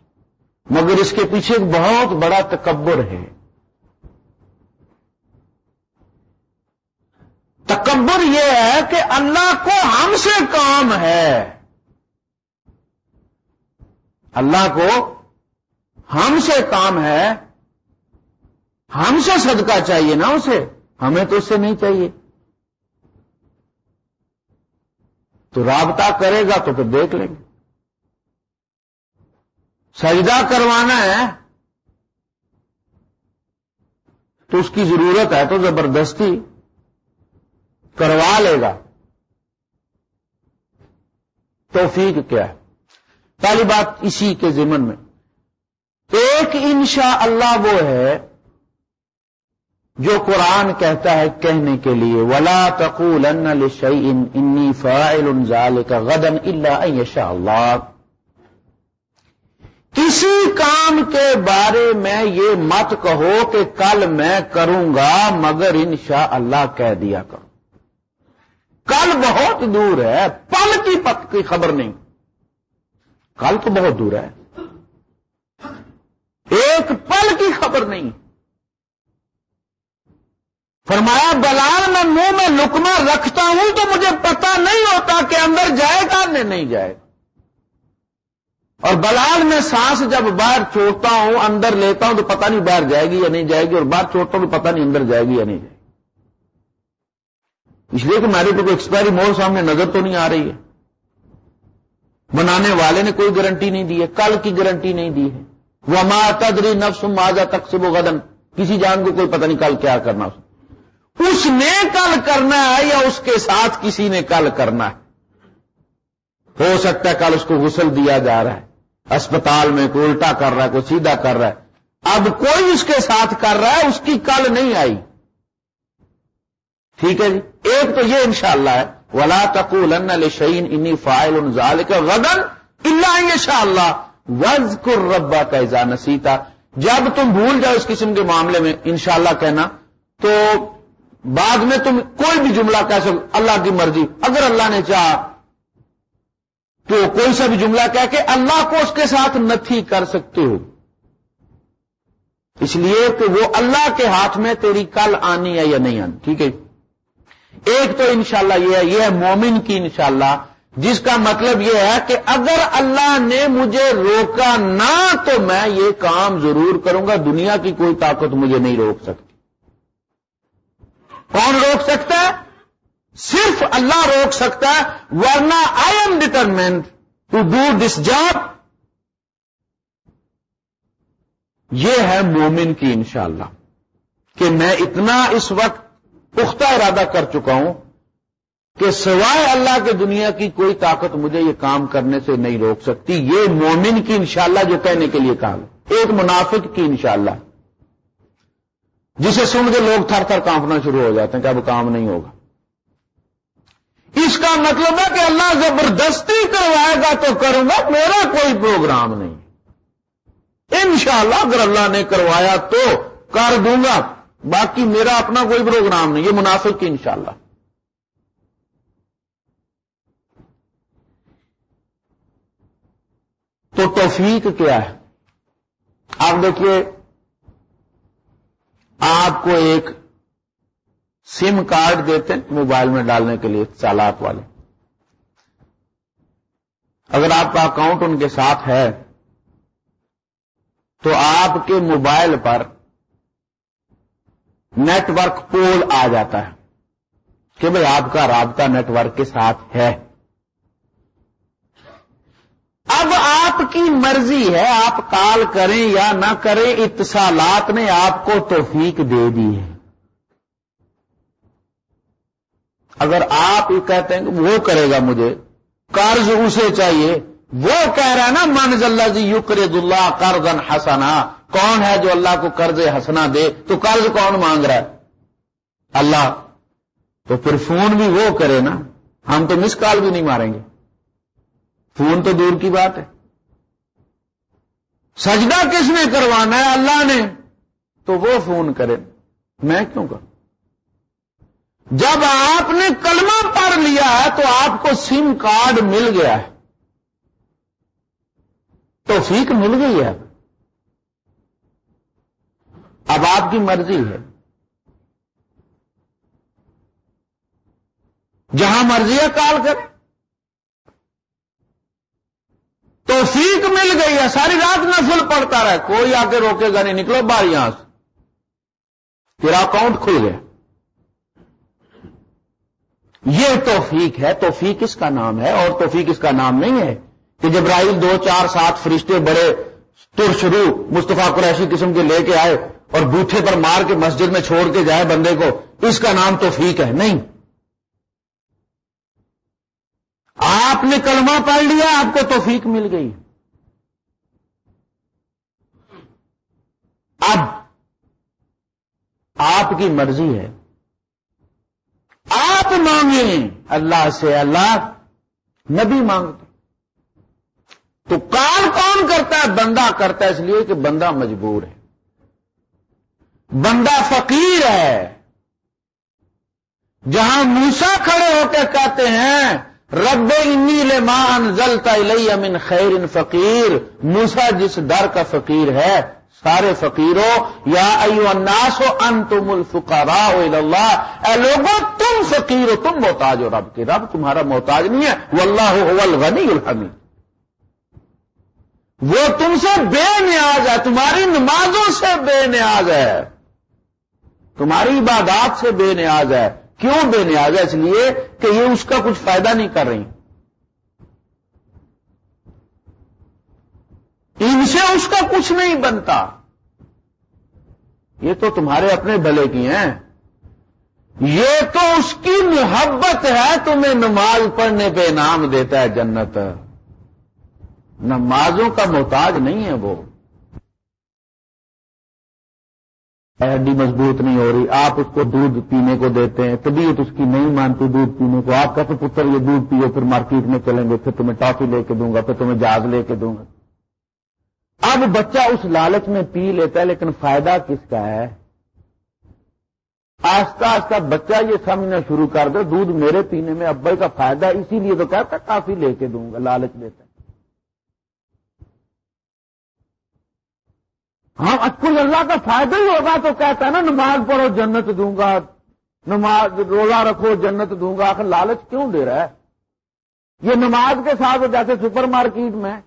مگر اس کے پیچھے ایک بہت بڑا تکبر ہے۔ تکبر یہ ہے کہ اللہ کو ہم سے کام ہے۔ اللہ کو ہم سے کام ہے، ہم سے صدقہ چاہیے نا اسے، ہمیں تو اس سے نہیں چاہیے۔ تو رابطہ کرے گا تو پھر دیکھ لیں گے۔ سجدہ کروانا ہے تو اس کی ضرورت ہے تو زبردستی کروا لے گا۔ توفیق کیا ہے؟ پہلی بات اسی کے ذمن میں۔ ایک انشاء اللہ وہ ہے جو قرآن کہتا ہے کہنے کے لیے، ولا تقول انی غدن اللہ شاء اللہ کسی کام کے بارے میں یہ مت کہو کہ کل میں کروں گا، مگر انشاء اللہ کہہ دیا کروں۔ کل بہت دور ہے، پل کی پت کی خبر نہیں۔ کل تو بہت دور ہے۔ ایک پل کی خبر نہیں۔ فرمایا، بلال میں منہ میں لکما رکھتا ہوں تو مجھے پتا نہیں ہوتا کہ اندر جائے گا نہیں جائے۔ گا اور بلال میں سانس جب باہر چھوڑتا ہوں، اندر لیتا ہوں تو پتہ نہیں باہر جائے گی یا نہیں جائے گی، اور باہر چھوڑتا ہوں تو پتہ نہیں اندر جائے گی یا نہیں جائے گی۔ اس لیے کہ میرے کو کوئی ایکسپائری مور سامنے نظر تو نہیں آ رہی ہے۔ بنانے والے نے کوئی گارنٹی نہیں دی ہے، کل کی گارنٹی نہیں دی ہے۔ وہ ماں تدری نفس ماضا تک سے وہ غدن کسی جان کو کوئی پتہ نہیں کل کیا کرنا اس نے کل کرنا ہے یا اس کے ساتھ کسی نے کل کرنا ہے؟ ہو سکتا ہے کل اس کو غسل دیا جا رہا ہے۔ اسپتال میں کوئی الٹا کر رہا ہے، کوئی سیدھا کر رہا ہے۔ اب کوئی اس کے ساتھ کر رہا ہے، اس کی کل نہیں آئی۔ ٹھیک ہے جی؟ ایک تو یہ انشاءاللہ ہے ولا تقول شعین انی فائل انزال کا غدن اللہ ان شاء اللہ وز کر ربا کا جب تم بھول جاؤ اس قسم کے معاملے میں، انشاءاللہ کہنا، تو بعد میں تم کوئی بھی جملہ کہہ سکو، اللہ کی مرضی۔ اگر اللہ نے چاہا، تو کوئی سا بھی جملہ کہہ کے اللہ کو اس کے ساتھ نتھی کر سکتے ہو۔ اس لیے کہ وہ اللہ کے ہاتھ میں تیری کل آنی ہے یا نہیں آنی، ٹھیک ہے؟ ایک تو انشاءاللہ یہ ہے یہ ہے مومن کی انشاءاللہ۔ جس کا مطلب یہ ہے کہ اگر اللہ نے مجھے روکا نہ تو میں یہ کام ضرور کروں گا، دنیا کی کوئی طاقت مجھے نہیں روک سکتی۔ کون روک سکتا ہے؟ صرف اللہ روک سکتا ہے، ورنہ I am determined to do this job یہ ہے مومن کی انشاءاللہ کہ میں اتنا اس وقت پختہ ارادہ کر چکا ہوں کہ سوائے اللہ کے دنیا کی کوئی طاقت مجھے یہ کام کرنے سے نہیں روک سکتی۔ یہ مومن کی انشاءاللہ جو کہنے کے لیے کام ایک منافق کی انشاءاللہ۔ جسے سن کے لوگ تھر تھر کانپنا شروع ہو جاتے ہیں کہ اب کام نہیں ہوگا۔ اس کا مطلب ہے کہ اللہ زبردستی کروائے گا تو کروں گا، میرا کوئی پروگرام نہیں۔ انشاءاللہ اگر اللہ نے کروایا تو کر دوں گا۔ باقی میرا اپنا کوئی پروگرام نہیں، یہ منافق کی انشاءاللہ۔ تو توفیق کیا ہے؟ آپ دیکھیے، آپ کو ایک سم کارڈ دیتے ہیں موبائل میں ڈالنے کے لیے چالات والے۔ اگر آپ کا اکاؤنٹ ان کے ساتھ ہے، تو آپ کے موبائل پر نیٹ ورک پول آ جاتا ہے کہ بھائی آپ کا رابطہ نیٹ ورک کے ساتھ ہے۔ اب آپ کی مرضی ہے، آپ کال کریں یا نہ کریں، اتصالات نے آپ کو توفیق دے دی ہے۔ اگر آپ کہتے ہیں کہ وہ کرے گا مجھے، قرض اسے چاہیے۔ وہ کہہ رہا ہے نا منز اللہ جی یوکر اللہ قرض حسنا کون ہے جو اللہ کو قرض ہسنا دے؟ تو قرض کون مانگ رہا ہے؟ اللہ۔ تو پھر فون بھی وہ کرے نا، ہم تو مس کال بھی نہیں ماریں گے۔ فون تو دور کی بات ہے۔ سجدہ کس نے کروانا ہے؟ اللہ نے۔ تو وہ فون کرے۔ میں کیوں کروں؟ جب آپ نے کلمہ پڑھ لیا ہے تو آپ کو سم کارڈ مل گیا ہے۔ توفیق مل گئی ہے۔ اب آپ کی مرضی ہے۔ جہاں مرضی ہے کال کریں توفیق مل گئی ہے، ساری رات میں فل پڑتا رہے۔ کوئی آ کے روکے گا نہیں، نکلو باہر یہاں سے۔ تیرا اکاؤنٹ کھل گیا۔ یہ توفیق ہے۔ توفیق اس کا نام ہے اور توفیق اس کا نام نہیں ہے۔ کہ جبرائیل دو چار سات فرشتے بڑے تر شروع مصطفیٰ قریشی قسم کے لے کے آئے اور بوٹھے پر مار کے مسجد میں چھوڑ کے جائے بندے کو، اس کا نام توفیق ہے۔ نہیں۔ آپ نے کلمہ پڑھ لیا، آپ کو توفیق مل گئی۔ اب آپ کی مرضی ہے۔ آپ مانگیں۔ اللہ سے اللہ نبی مانگتے۔ تو کام کون کرتا ہے؟ بندہ کرتا ہے، اس لیے کہ بندہ مجبور ہے۔ بندہ فقیر ہے۔ جہاں موسا کھڑے ہو کے کہتے ہیں، رب انی لمان زلتا من خیر ان فقیر۔ موسا جس در کا فقیر ہے، سارے فقیروں، یا ایو الناس ہو ان تم الفقارا اے لوگوں، تم فقیر ہو، تم محتاج ہو رب کے۔ رب تمہارا محتاج نہیں ہے۔ وہ اللہ الغنی الحمید۔ وہ تم سے بے نیاز ہے، تمہاری نمازوں سے بے نیاز ہے۔ تمہاری عبادات سے بے نیاز ہے۔ کیوں بے نیاز ہے؟ اس لیے کہ یہ اس کا کچھ فائدہ نہیں کر رہی۔ ان سے اس کا کچھ نہیں بنتا۔ یہ تو تمہارے اپنے بھلے کی ہیں۔ یہ تو اس کی محبت ہے، تمہیں نماز پڑھنے پہ انعام دیتا ہے جنت۔ نمازوں کا محتاج نہیں ہے وہ۔ ہڈی مضبوط نہیں ہو رہی۔ آپ اس کو دودھ پینے کو دیتے ہیں، طبیعت اس کی نہیں مانتی دودھ پینے کو۔ آپ کہتے پتر، یہ دودھ پیو، پھر مارکیٹ میں چلیں گے، پھر تمہیں ٹافی لے کے دوں گا، پھر تمہیں جاگ لے کے دوں گا۔ اب بچہ اس لالچ میں پی لیتا ہے، لیکن فائدہ کس کا ہے؟ آہستہ آہستہ بچہ یہ سمجھنا شروع کر دے، دودھ میرے پینے میں ابے کا فائدہ، اسی لیے تو کہتا کافی لے کے دوں گا، لالچ دیتا ہاں اچھا اللہ کا فائدہ ہی ہوگا تو کہتا ہے نا، نماز پڑھو، جنت دوں گا، نماز، روزہ رکھو، جنت دوں گا، آخر لالچ کیوں دے رہا ہے؟ یہ نماز کے ساتھ جیسے سپر مارکیٹ میں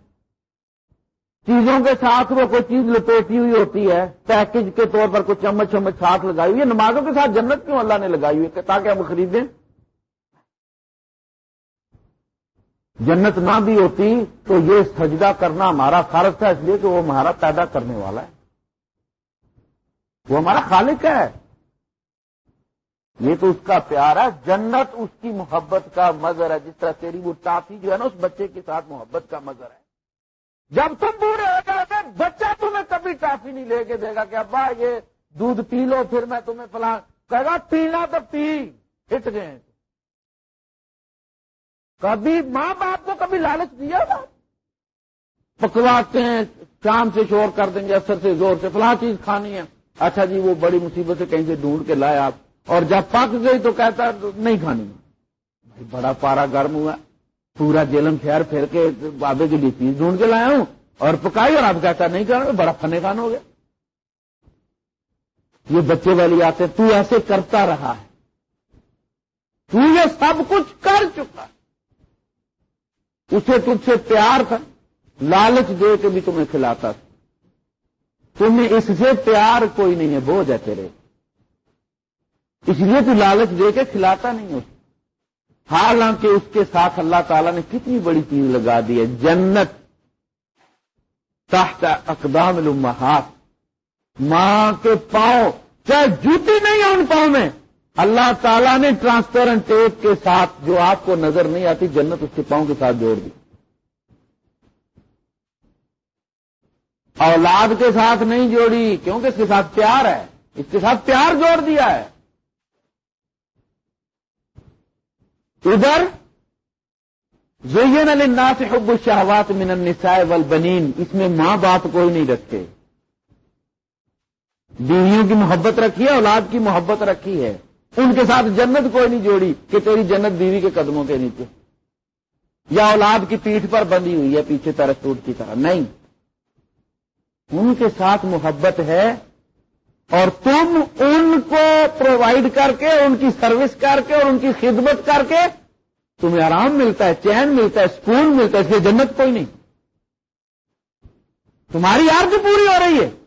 چیزوں کے ساتھ وہ کوئی چیز لپیٹی ہوئی ہوتی ہے پیکج کے طور پر کوئی چمچ چمچ ساتھ لگائی ہوئی ہے، نمازوں کے ساتھ جنت کیوں اللہ نے لگائی ہوئی ہے؟ تاکہ ہم خریدیں۔ جنت نہ بھی ہوتی تو یہ سجدہ کرنا ہمارا فرض تھا، اس لیے کہ وہ ہمارا پیدا کرنے والا ہے۔ وہ ہمارا خالق ہے۔ یہ تو اس کا پیار ہے۔ جنت اس کی محبت کا مظہر ہے۔ جس طرح تیری وہ ٹافی جو ہے نا، اس بچے کے ساتھ محبت کا مظہر ہے۔ جب تم بوڑھے ہو جاؤ گے بچہ تمہیں کبھی ٹافی نہیں لے کے دے گا کہ ابا یہ دودھ پی لو، پھر میں تمہیں فلاں، کہے گا، پینا تو پی، ہٹ گئے۔ کبھی ماں باپ کو کبھی لالچ دیا تھا؟ پکواتے ہیں، شام سے شور کر دیں گے اثر سے زور سے، فلاں چیز کھانی ہے۔ اچھا جی وہ بڑی مصیبت سے کہیں سے ڈھونڈ کے لائے آپ۔ اور جب پک گئی تو کہتا نہیں کھانی۔ بھائی، بڑا پارا گرم ہوا۔ پورا جیلم پھیر پھیر کے بابے کے لیے چیز ڈھونڈ کے لایا ہوں۔ اور پکائی، اور آپ کہتا نہیں کرنا بڑا فنے کان ہو گیا۔ یہ بچے والی آتے، تو ایسے کرتا رہا ہے۔ تو یہ سب کچھ کر چکا ہے۔ اسے تجھ سے پیار تھا، لالچ دے کے بھی تمہیں کھلاتا تھا۔ تمہیں اس سے پیار کوئی نہیں ہے، بوجھ ہے تیرے۔ اس لیے تو لالچ دے کے کھلاتا نہیں اس حالانکہ اس کے ساتھ اللہ تعالیٰ نے کتنی بڑی چیز لگا دی ہے، جنت۔ تحت اقدام الامہات ماں کے پاؤں، چاہے جوتی نہیں ہے ان پاؤں میں اللہ تعالیٰ نے ٹرانسپیرنٹ ٹیپ کے ساتھ جو آپ کو نظر نہیں آتی، جنت اس کے پاؤں کے ساتھ جوڑ دی۔ اولاد کے ساتھ نہیں جوڑی، کیونکہ اس کے ساتھ پیار ہے۔ اس کے ساتھ پیار جوڑ دیا ہے۔ ادھر، زین الناس حب الشہوات من النساء والبنین۔ اس میں ماں باپ کوئی نہیں رکھتے۔ بیویوں کی محبت رکھی ہے، اولاد کی محبت رکھی ہے۔ ان کے ساتھ جنت کوئی نہیں جوڑی کہ تیری جنت بیوی کے قدموں کے نیچے۔ یا اولاد کی پیٹھ پر بندی ہوئی ہے پیچھے طرف ٹوٹ کی طرح۔ نہیں۔ ان کے ساتھ محبت ہے اور تم ان کو پرووائڈ کر کے، ان کی سروس کر کے، اور ان کی خدمت کر کے تمہیں آرام ملتا ہے، چین ملتا ہے، سکون ملتا ہے، اس لیے جنت کوئی نہیں۔ تمہاری آرز پوری ہو رہی ہے۔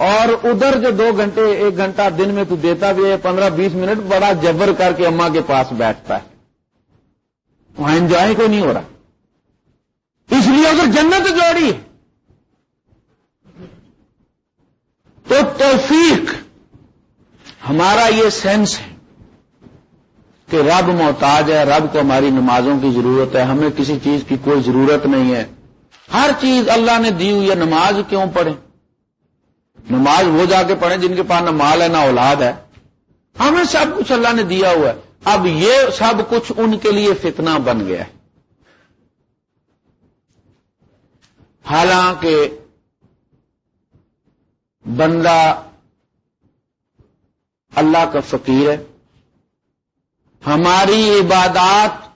اور ادھر جو دو گھنٹے، ایک گھنٹہ دن میں تو دیتا بھی ہے، پندرہ بیس منٹ بڑا جبر کر کے اما کے پاس بیٹھتا ہے۔ وہاں انجوائے کوئی نہیں ہو رہا۔ اس لیے اگر جنت جوڑی۔ تو توفیق۔ ہمارا یہ سینس ہے کہ رب محتاج ہے، رب کو ہماری نمازوں کی ضرورت ہے، ہمیں کسی چیز کی کوئی ضرورت نہیں ہے۔ ہر چیز اللہ نے دی ہوئی ہے، نماز کیوں پڑھیں؟ نماز وہ جا کے پڑھیں جن کے پاس نہ مال ہے نہ اولاد ہے۔ ہمیں سب کچھ اللہ نے دیا ہوا ہے۔ اب یہ سب کچھ ان کے لیے فتنہ بن گیا ہے۔ حالانکہ بندہ اللہ کا فقیر ہے۔ ہماری عبادات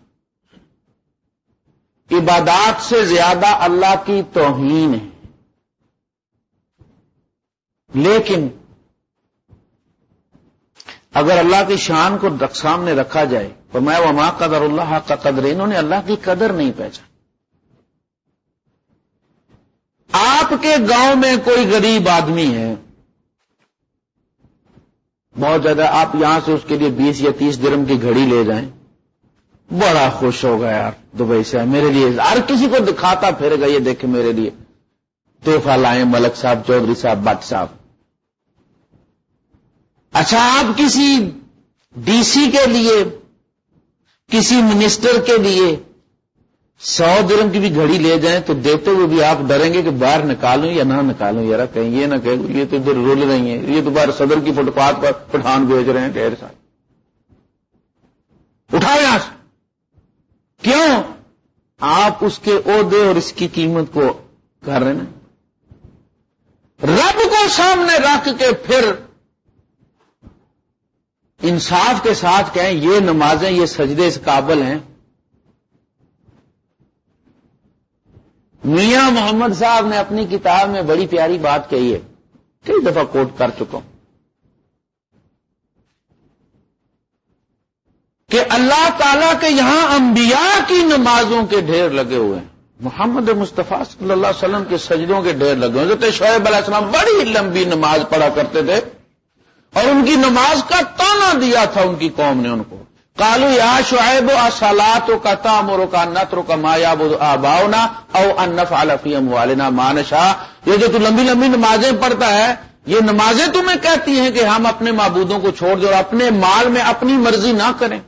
عبادات سے زیادہ اللہ کی توہین ہے۔ لیکن اگر اللہ کی شان کو سامنے رکھا جائے تو میں وہ ماں قدر اللہ کا قدر انہوں نے اللہ کی قدر نہیں پہچان آپ کے گاؤں میں کوئی غریب آدمی ہے، بہت زیادہ آپ یہاں سے اس کے لیے بیس یا تیس درم کی گھڑی لے جائیں، بڑا خوش ہوگا یار دبئی سے۔ میرے لیے ہر کسی کو دکھاتا پھر گا، یہ دیکھے میرے لیے۔ تحفہ لائیں ملک صاحب، چودھری صاحب، بٹ صاحب۔ اچھا آپ کسی ڈی سی کے لیے، کسی منسٹر کے لیے سو درم کی بھی گھڑی لے جائیں تو دیتے ہوئے بھی آپ ڈریں گے کہ باہر نکالوں یا نہ نکالوں یار کہیں یہ نہ کہ یہ تو ادھر رول رہی ہیں، یہ تو باہر صدر کی فٹ پاتھ پر پٹھان بھیج رہے ہیں ڈھیر سارے اٹھاؤ یہاں سے۔ کیوں؟ آپ اس کے عہدے اور اس کی قیمت کو کر رہے ہیں۔ رب کو سامنے رکھ کے پھر انصاف کے ساتھ کہیں یہ نمازیں، یہ سجدے اس قابل ہیں۔ میاں محمد صاحب نے اپنی کتاب میں بڑی پیاری بات کہی ہے، کئی دفعہ کوٹ کر چکا ہوں۔ کہ اللہ تعالی کے یہاں انبیاء کی نمازوں کے ڈھیر لگے ہوئے ہیں۔ محمد مصطفیٰ صلی اللہ علیہ وسلم کے سجدوں کے ڈھیر لگے ہوئے تھے شعیب علیہ السلام بڑی لمبی نماز پڑھا کرتے تھے۔ اور ان کی نماز کا تانا دیا تھا ان کی قوم نے ان کو۔ کالو یا شعیب اصالات کا تامر کا نتر کا مایا آباؤنا او انف علفیم والنا مانشا یہ جو تو لمبی لمبی نمازیں پڑھتا ہے، یہ نمازیں تمہیں کہتی ہیں کہ ہم اپنے معبودوں کو چھوڑ دیں اور اپنے مال میں اپنی مرضی نہ کریں۔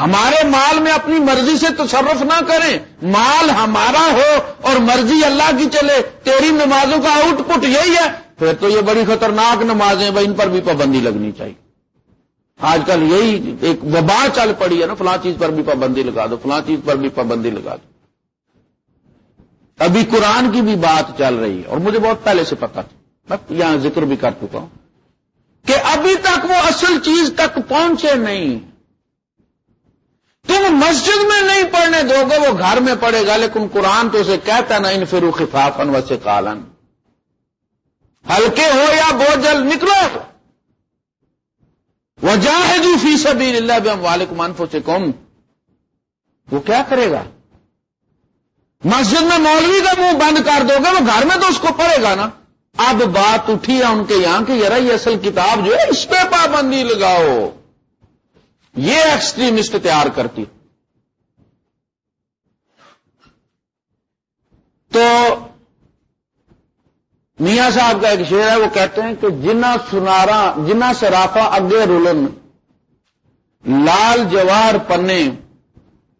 ہمارے مال میں اپنی مرضی سے تصرف نہ کریں۔ مال ہمارا ہو اور مرضی اللہ کی چلے، تیری نمازوں کا آؤٹ پٹ یہی ہے۔ پھر تو یہ بڑی خطرناک نمازیں بھائی ان پر بھی پابندی لگنی چاہیے۔ آج کل یہی ایک وبا چل پڑی ہے نا، فلاں چیز پر بھی پابندی لگا دو، فلاں چیز پر بھی پابندی لگا دو۔ ابھی قرآن کی بھی بات چل رہی ہے اور مجھے بہت پہلے سے پتا تھا۔ میں یہاں ذکر بھی کر چکا ہوں کہ ابھی تک وہ اصل چیز تک پہنچے نہیں۔ تم مسجد میں نہیں پڑھنے دو گے، وہ گھر میں پڑے گا، لیکن قرآن تو اسے کہتا نا، ان فرو خفافن و کالن ہلکے ہو یا بوجھل نکلو۔ وہ جاہدو فی سبھی اللہ بم والم وہ کیا کرے گا؟ مسجد میں مولوی کا منہ بند کر دو گے، وہ گھر میں تو اس کو پڑے گا نا۔ اب بات اٹھی ہے ان کے یہاں کہ یار یہ اصل کتاب جو ہے، اس پہ پابندی لگاؤ۔ یہ ایکسٹریمسٹ تیار کرتی تو میاں صاحب کا ایک شعر ہے، وہ کہتے ہیں کہ جنا سنارا جنا سرافا اگے رولن لال جوار پنے،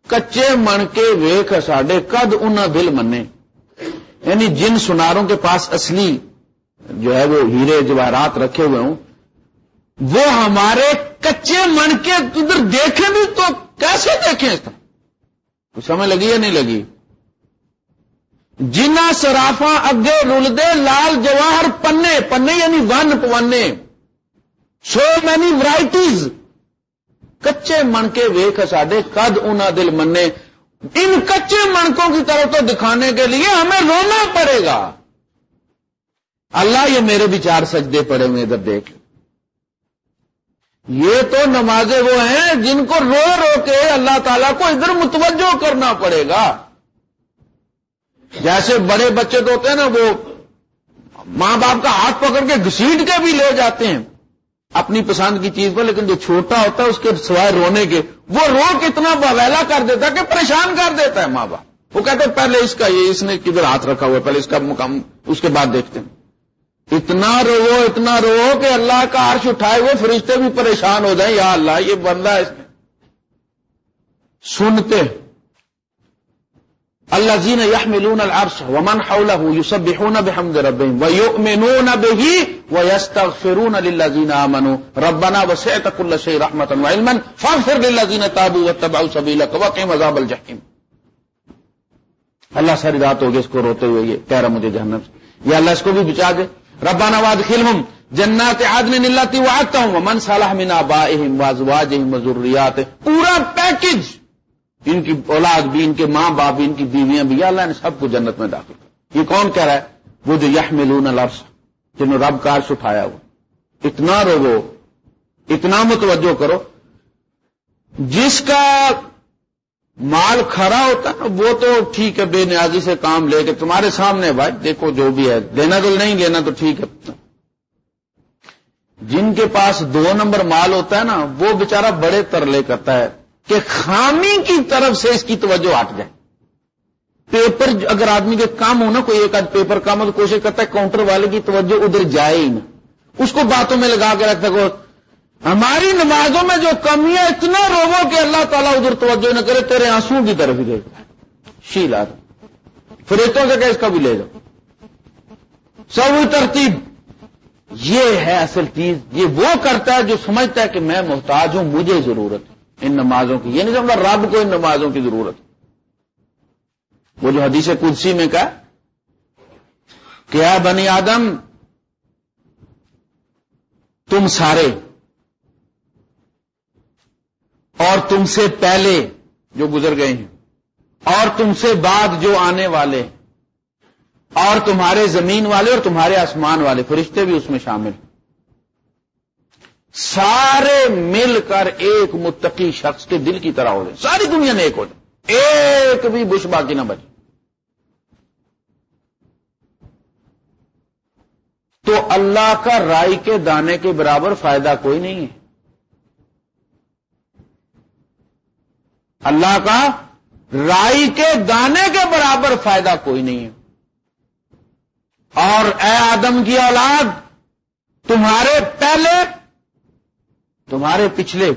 کچے من کے ویخ ساڈے، کد ان دل منے۔ یعنی جن سناروں کے پاس اصلی جو ہے وہ ہیرے جواہرات رکھے ہوئے ہوں وہ ہمارے کچے من کے ادھر دیکھیں بھی تو کیسے دیکھیں اس طرح؟ سمجھ لگی یا نہیں لگی؟ جنا سرافا اگے رول دے لال جواہر پنے پنے یعنی ون، پونے۔ سو مینی ورائٹیز کچے من کے ویخ ساڈے کد انہ دل منے ان کچے منکوں کی طرف تو دکھانے کے لیے ہمیں رونا پڑے گا۔ اللہ یہ میرے بھی چار سجدے پڑے ہوئے ادھر دیکھ۔ یہ تو نمازیں وہ ہیں جن کو رو رو کے اللہ تعالیٰ کو ادھر متوجہ کرنا پڑے گا۔ جیسے بڑے بچے تو ہوتے ہیں نا وہ ماں باپ کا ہاتھ پکڑ کے گھسیٹ کے بھی لے جاتے ہیں اپنی پسند کی چیز پر، لیکن جو چھوٹا ہوتا ہے اس کے سوائے رونے کے، وہ رو کے اتنا بویلا کر دیتا ہے کہ پریشان کر دیتا ہے ماں باپ۔ وہ کہتے ہیں پہلے اس کا یہ، اس نے کدھر ہاتھ رکھا ہوا ہے، پہلے اس کا مقام، اس کے بعد دیکھتے ہیں۔ اتنا رو اتنا رو کہ اللہ کا عرش اٹھائے ہوئے فرشتے بھی پریشان ہو جائیں، یا اللہ، یہ بندہ اس میں۔ سنتے۔ اللہ جین یہ ملون العرش ومن حوله يسبحون بحمد ربهم ويؤمنون به ويستغفرون للذين آمنوا۔ ربنا وسعت كل شيء رحمة وعلما فاغفر للذين تابوا واتبعوا سبيلك وقهم عذاب الجحيم اللہ ساری رات ہوگی اس کو روتے ہوئے، یہ کہہ رہا مجھے جہنم سے۔ یا اللہ اس کو بھی بچا دے۔ ربانہ واد خلم جنات عدن نلاتی وہ ہوں من صلاح من آبائہم وازواجہم وذریات پورا پیکج ان کی اولاد بھی، ان کے ماں باپ بھی، ان کی بیویاں بھی اللہ نے سب کو جنت میں داخل کر یہ کون کہہ رہا ہے؟ وہ جو یہ ملون لفظ جنہوں رب کار اٹھایا ہوا۔ اتنا روو اتنا متوجہ کرو، جس کا مال کھڑا ہوتا ہے، وہ تو ٹھیک ہے، بے نیازی سے کام لے کے تمہارے سامنے، بھائی، دیکھو جو بھی ہے، دینا تو نہیں لینا تو ٹھیک ہے۔ جن کے پاس دو نمبر مال ہوتا ہے نا، وہ بےچارا بڑے ترلے کرتا ہے کہ خامی کی طرف سے اس کی توجہ ہٹ جائے۔ پیپر، اگر آدمی کے کام ہو نا، کوئی ایک آدھ پیپر کام ہو، تو کوشش کرتا ہے، کاؤنٹر والے کی توجہ ادھر جائے ہی نا اس کو باتوں میں لگا کے رکھتا ہے ہماری نمازوں میں جو کمی ہے اتنا روو کہ اللہ تعالیٰ ادھر توجہ نہ کرے، تیرے آنسو کی طرف ہی دے شیل آ فریتوں سے کہ اس کا بھی لے جاؤ۔ سب ترتیب۔ یہ ہے اصل چیز۔ یہ وہ کرتا ہے جو سمجھتا ہے کہ میں محتاج ہوں، مجھے ضرورت ہے۔ ان نمازوں کی، یہ نہیں سمجھا رب کو ان نمازوں کی ضرورت وہ جو حدیث قدسی میں کہا کیا بنی آدم، تم سارے اور تم سے پہلے جو گزر گئے ہیں، اور تم سے بعد جو آنے والے اور تمہارے زمین والے اور تمہارے آسمان والے، فرشتے بھی اس میں شامل سارے مل کر ایک متقی شخص کے دل کی طرح ہو جائے ساری دنیا میں ایک ہو جائے ایک بھی بش باقی نہ بچے تو اللہ کا رائی کے دانے کے برابر فائدہ کوئی نہیں ہے۔ اللہ کا رائی کے دانے کے برابر فائدہ کوئی نہیں ہے۔ اور اے آدم کی اولاد، تمہارے پہلے، تمہارے پچھلے،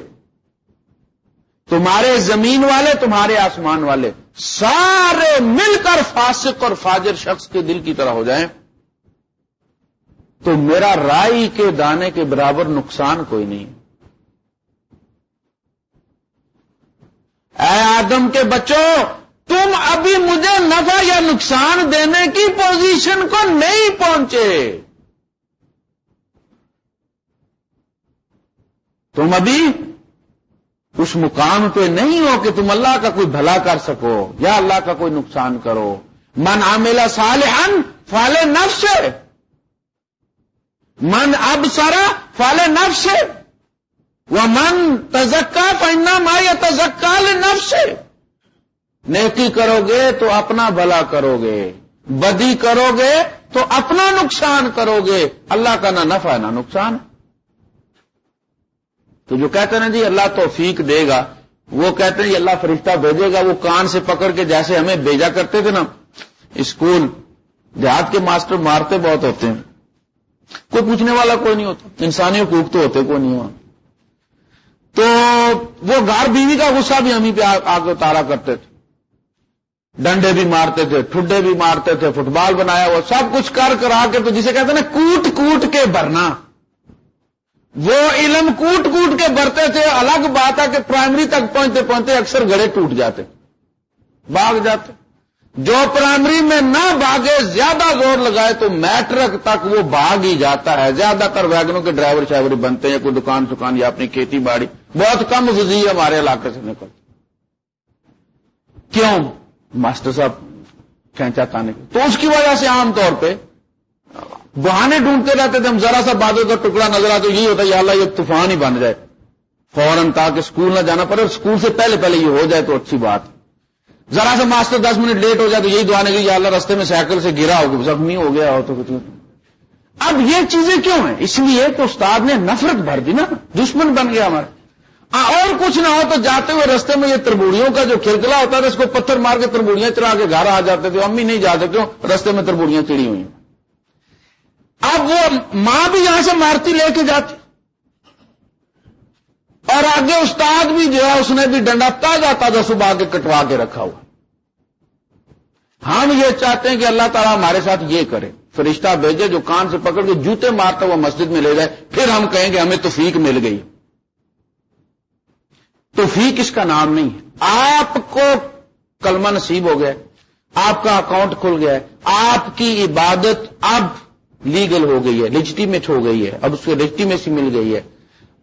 تمہارے زمین والے، تمہارے آسمان والے، سارے مل کر فاسق اور فاجر شخص کے دل کی طرح ہو جائیں۔ تو میرا رائی کے دانے کے برابر نقصان کوئی نہیں۔ اے آدم کے بچوں، تم ابھی مجھے نفع یا نقصان دینے کی پوزیشن کو نہیں پہنچے۔ تم ابھی اس مقام پہ نہیں ہو کہ تم اللہ کا کوئی بھلا کر سکو یا اللہ کا کوئی نقصان کرو۔ من عاملہ صالحا فال نفس من اب سارا فال نفس وہ من تزکا پہننا ما یا تزکا نفس نیکی کرو گے تو اپنا بھلا کرو گے بدی کرو گے تو اپنا نقصان کرو گے اللہ کا نہ نفع نہ نقصان۔ تو جو کہتے ہیں جی اللہ توفیق دے گا، وہ کہتے ہیں جی اللہ فرشتہ بھیجے گا، وہ کان سے پکڑ کے جیسے ہمیں بھیجا کرتے تھے نا۔ اسکول، دیہات کے ماسٹر مارتے بہت ہوتے ہیں۔ کوئی پوچھنے والا کوئی نہیں ہوتا، انسانی حقوق تو ہوتے، کوئی نہیں ہوا تو وہ گھر بیوی کا غصہ بھی ہمیں پہ آگے اتارا کرتے تھے۔ ڈنڈے بھی مارتے تھے، ٹھڈے بھی مارتے تھے، فٹ بال بنایا وہ سب کچھ کر کرا کے تو جسے کہتے ہیں نا، کوٹ کوٹ کے بھرنا وہ علم کوٹ کوٹ کے بھرتے تھے، الگ بات ہے کہ پرائمری تک پہنچتے پہنچتے اکثر گڑے ٹوٹ جاتے، بھاگ جاتے۔ جو پرائمری میں نہ بھاگے، زیادہ زور لگائے تو میٹرک تک وہ بھاگ ہی جاتا ہے۔ زیادہ تر ویگنوں کے ڈرائیور شائیور بنتے ہیں، کوئی دکان سکان یا اپنی کھیتی باڑی۔ بہت کم وزی ہمارے علاقے سے نکلتے کیوں؟ ماسٹر صاحب کھینچا تانے۔ تو اس کی وجہ سے عام طور پہ بہانے ڈھونڈتے رہتے تھے، ہم ذرا سا بادل کا ٹکڑا نظر آتا، یہی ہوتا ہے، یا اللہ یہ طوفان ہی بن جائے۔ فوراً تاکہ اسکول نہ جانا پڑے، اور اسکول سے پہلے پہلے یہ ہو جائے تو اچھی بات۔ ذرا سا ماسٹر دس منٹ لیٹ ہو جائے تو یہی دعا نہیں یا اللہ رستے میں سائیکل سے گرا ہوگا زخمی ہو گیا ہو تو کچھ اب یہ چیزیں کیوں ہیں؟ اس لیے کہ استاد نے نفرت بھر دی نا، دشمن بن گیا ہمارا۔ اور کچھ نہ ہو تو جاتے ہوئے رستے میں یہ تربوڑیوں کا جو کھلکلا ہوتا تھا اس کو پتھر مار کے تربوڑیاں چلا کے گھر آ جاتے تھے، امی نہیں جاتے کیوں رستے میں تربوڑیاں چڑی ہوئی اب وہ ماں بھی یہاں سے مارتی لے کے جاتی۔ اور آگے استاد بھی جو ہے، اس نے بھی ڈنڈا تازہ تازہ صبح کے کٹوا کے رکھا ہوا۔ ہم یہ چاہتے ہیں کہ اللہ تعالیٰ ہمارے ساتھ یہ کرے۔ فرشتہ بھیجے، جو کان سے پکڑ کے جوتے مارتا ہوا مسجد میں لے جائے، پھر ہم کہیں گے ہمیں توفیق مل گئی۔ توفیق اس کا نام نہیں ہے۔ آپ کو کلمہ نصیب ہو گیا، آپ کا اکاؤنٹ کھل گیا ہے آپ کی عبادت اب لیگل ہو گئی ہے لیجٹیمیٹ ہو گئی ہے، اب اس کو لیجٹیمیسی مل گئی ہے۔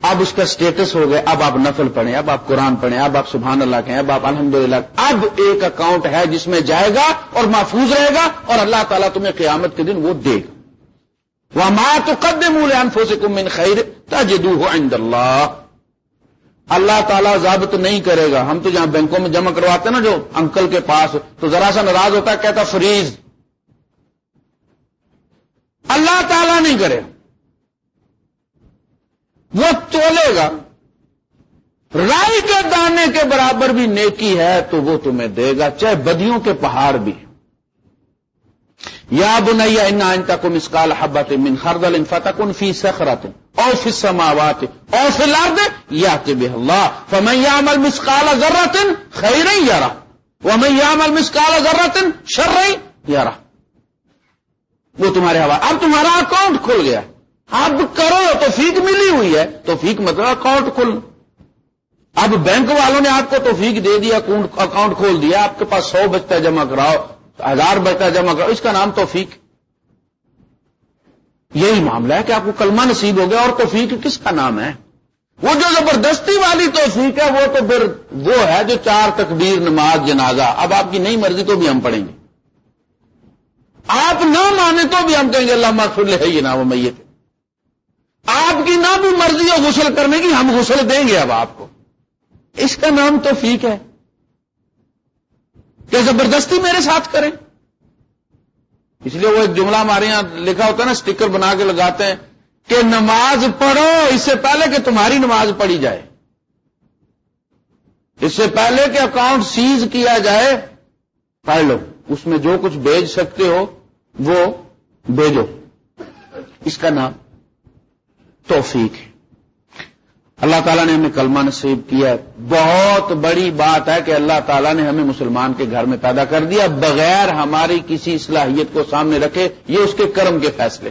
اب اس کا سٹیٹس ہو گیا، اب آپ نفل پڑھیں، اب آپ قرآن پڑھیں، اب آپ سبحان اللہ کہیں، اب آپ الحمد اب ایک اکاؤنٹ ہے جس میں جائے گا اور محفوظ رہے گا اور اللہ تعالیٰ تمہیں قیامت کے دن وہ دے گا۔ وہ ماں تو قدم انفو سے کمن خیر تجدو ہو عند اللہ اللہ تعالیٰ ضابط نہیں کرے گا۔ ہم تو جہاں بینکوں میں جمع کرواتے ہیں نا جو انکل کے پاس، تو ذرا سا ناراض ہوتا ہے، کہتا فریز اللہ تعالیٰ نہیں کرے۔ وہ تولے گا۔ رائی کے دانے کے برابر بھی نیکی ہے تو وہ تمہیں دے گا، چاہے بدیوں کے پہاڑ بھی۔ یا بنیا ان تک مسکال حبت من خردل ان فتح ان فی سخرت او فی سماوات او فی الارض یا بے اللہ فمن یعمل مسکال ذرت خیر یارا ومن یعمل مسکال ذرت شر یارا وہ تمہارے حوالے اب تمہارا اکاؤنٹ کھل گیا اب کرو تو فیک ملی ہوئی ہے توفیق مطلب اکاؤنٹ کھل اب بینک والوں نے آپ کو توفیق دے دیا اکاؤنٹ کھول دیا، آپ کے پاس سو بچتا جمع کراؤ۔ ہزار بچتا جمع کراؤ اس کا نام توفیق. یہی معاملہ ہے کہ آپ کو کلمہ نصیب ہو گیا اور توفیق کس کا نام ہے؟ وہ جو زبردستی والی توفیق ہے، وہ تو پھر وہ ہے جو چار تکبیر، نماز، جنازہ. اب آپ کی نئی مرضی تو بھی ہم پڑھیں گے. آپ نہ مانے تو بھی ہم کہیں گے، اللہ مغفر لے یہ نہ وہ میت آپ کی نہ بھی مرضی ہو غسل کرنے کی، ہم غسل دیں گے اب آپ کو. اس کا نام تو فیق ہے. کہ زبردستی میرے ساتھ کریں۔ اس لیے وہ ایک جملہ ہمارے یہاں لکھا ہوتا ہے نا اسٹیکر بنا کے لگاتے ہیں کہ نماز پڑھو، اس سے پہلے کہ تمہاری نماز پڑھی جائے۔ اس سے پہلے کہ اکاؤنٹ سیز کیا جائے، پڑھ لو۔ اس میں جو کچھ بھیج سکتے ہو، وہ بھیجو۔ اس کا نام توفیق ہے۔ اللہ تعالیٰ نے ہمیں کلمہ نصیب کیا ہے۔ بہت بڑی بات ہے کہ اللہ تعالیٰ نے ہمیں مسلمان کے گھر میں پیدا کر دیا، بغیر ہماری کسی صلاحیت کو سامنے رکھے، یہ اس کے کرم کے فیصلے۔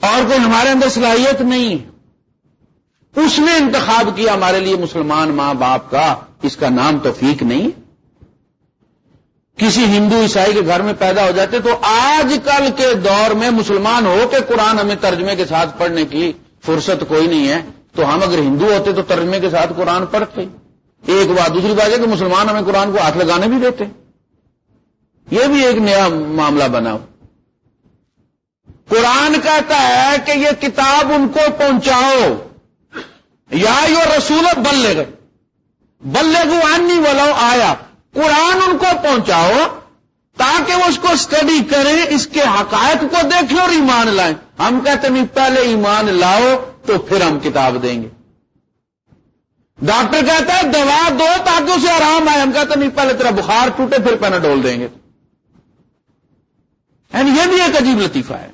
اور کوئی ہمارے اندر صلاحیت نہیں۔ اس نے انتخاب کیا ہمارے لیے مسلمان ماں باپ کا، اس کا نام توفیق نہیں۔ کسی ہندو عیسائی کے گھر میں پیدا ہو جاتے تو آج کل کے دور میں مسلمان ہو کے قرآن ہمیں ترجمے کے ساتھ پڑھنے کی فرصت کوئی نہیں ہے، تو ہم اگر ہندو ہوتے تو ترجمے کے ساتھ قرآن پڑھتے۔ ایک بات دوسری بات ہے کہ مسلمان ہمیں قرآن کو ہاتھ لگانے بھی دیتے۔ یہ بھی ایک نیا معاملہ بنا۔ قرآن کہتا ہے کہ یہ کتاب ان کو پہنچاؤ۔ یا یہ رسول بلے گئے بلے کو آنی والا آیا قرآن ان کو پہنچاؤ۔ تاکہ وہ اس کو اسٹڈی کریں، اس کے حقائق کو دیکھیں اور ایمان لائیں۔ ہم کہتے نہیں پہلے ایمان لاؤ تو پھر ہم کتاب دیں گے۔ ڈاکٹر کہتا ہے، دوا دو تاکہ اسے آرام آئے۔ ہم کہتے نہیں، پہلے تیرا بخار ٹوٹے، پھر پینا ڈول دیں گے۔ یعنی یہ بھی ایک عجیب لطیفہ ہے۔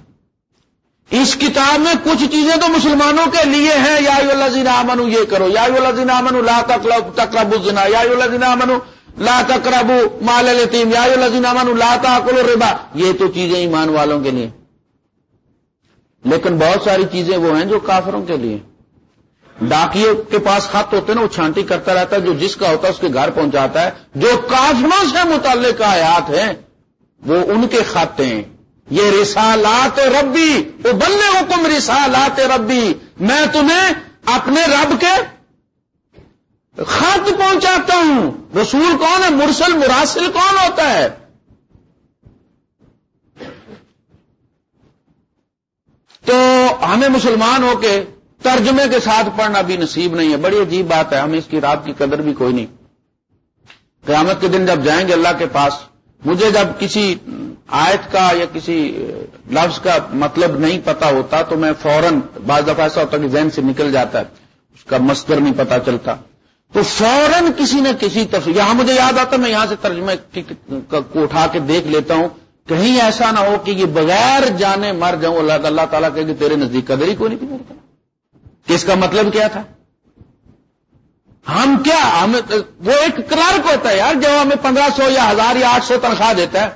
اس کتاب میں کچھ چیزیں تو مسلمانوں کے لیے ہیں۔ یا اللہ زینا منو یہ کرو۔ یا اللہ زینا منو لا تقرب الزنا۔ یا اللہ زینا منو لا تقربو مال لطیم یا لذین امن لا تاکلوا الربا. یہ تو چیزیں ایمان والوں کے لیے. لیکن بہت ساری چیزیں وہ ہیں جو کافروں کے لیے. ڈاکیے کے پاس خط ہوتے ہیں نا، وہ چھانٹی کرتا رہتا ہے، جو جس کا ہوتا ہے اس کے گھر پہنچاتا ہے. جو کافروں سے متعلق آیات ہیں، وہ ان کے خط ہیں. یہ رسالات ربی، وہ بلے حکم رسالات ربی. میں تمہیں اپنے رب کے خط پہنچاتا ہوں۔ رسول کون ہے؟ مرسل، مراسل کون ہوتا ہے؟ تو ہمیں مسلمان ہو کے ترجمے کے ساتھ پڑھنا بھی نصیب نہیں ہے۔ بڑی عجیب بات ہے۔ ہمیں اس کی رات کی قدر بھی کوئی نہیں۔ قیامت کے دن جب جائیں گے اللہ کے پاس، مجھے جب کسی آیت کا یا کسی لفظ کا مطلب نہیں پتا ہوتا تو میں فوراً بعض دفعہ ایسا ہوتا کہ ذہن سے نکل جاتا ہے۔ اس کا مستر نہیں پتا چلتا۔ تو فوراً کسی نہ کسی تفریح یہاں مجھے یاد آتا میں یہاں سے ترجمہ کو اٹھا کے دیکھ لیتا ہوں۔ کہیں ایسا نہ ہو کہ یہ بغیر جانے مر جاؤں، اللہ اللہ تعالیٰ کہ تیرے نزدیک قدر ہی کوئی نہیں کرتا کہ اس کا مطلب کیا تھا؟ ہم کیا؟ ہم وہ ایک کلرک ہوتا ہے، یار، جب ہمیں پندرہ سو یا ہزار یا آٹھ سو تنخواہ دیتا ہے،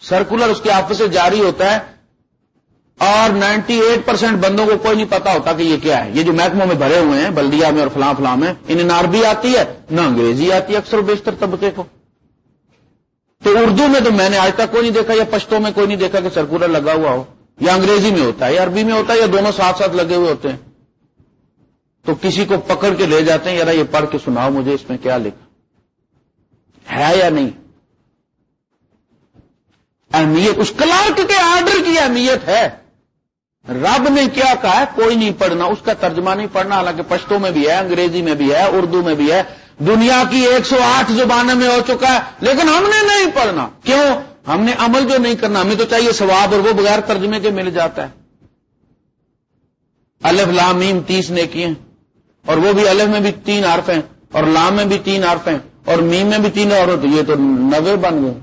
سرکولر اس کے آفس سے جاری ہوتا ہے اور نائنٹی ایٹ پرسینٹ بندوں کو کوئی نہیں پتا ہوتا کہ یہ کیا ہے۔ یہ جو محکموں میں بھرے ہوئے ہیں بلدیا میں اور فلاں فلاں میں، انہیں عربی آتی ہے، نہ انگریزی آتی ہے اکثر و بیشتر طبقے کو۔ تو اردو میں تو میں نے آج تک کوئی نہیں دیکھا، یا پشتوں میں کوئی نہیں دیکھا کہ سرکولر لگا ہوا ہو، یا انگریزی میں ہوتا ہے، یا عربی میں ہوتا ہے، یا دونوں ساتھ ساتھ لگے ہوئے ہوتے ہیں۔ تو کسی کو پکڑ کے لے جاتے ہیں یار یہ پڑھ کے سناؤ مجھے اس میں کیا لکھا۔ ہے یا نہیں؟ اہمیت، اس کلاٹ کے آرڈر کی اہمیت ہے۔ رب نے کیا کہا ہے؟ کوئی نہیں پڑھنا، اس کا ترجمہ نہیں پڑھنا، حالانکہ پشتوں میں بھی ہے، انگریزی میں بھی ہے، اردو میں بھی ہے، دنیا کی ایک سو آٹھ زبانوں میں ہو چکا ہے، لیکن ہم نے نہیں پڑھنا۔ کیوں؟ ہم نے عمل جو نہیں کرنا، ہمیں تو چاہیے ثواب اور وہ بغیر ترجمے کے مل جاتا ہے۔ الف لام میم تیس نے کیے اور وہ بھی الف میں بھی تین عرف ہیں، اور لام میں بھی تین عرف ہیں، اور میم میں بھی تین اور یہ تو نوے بن گئے۔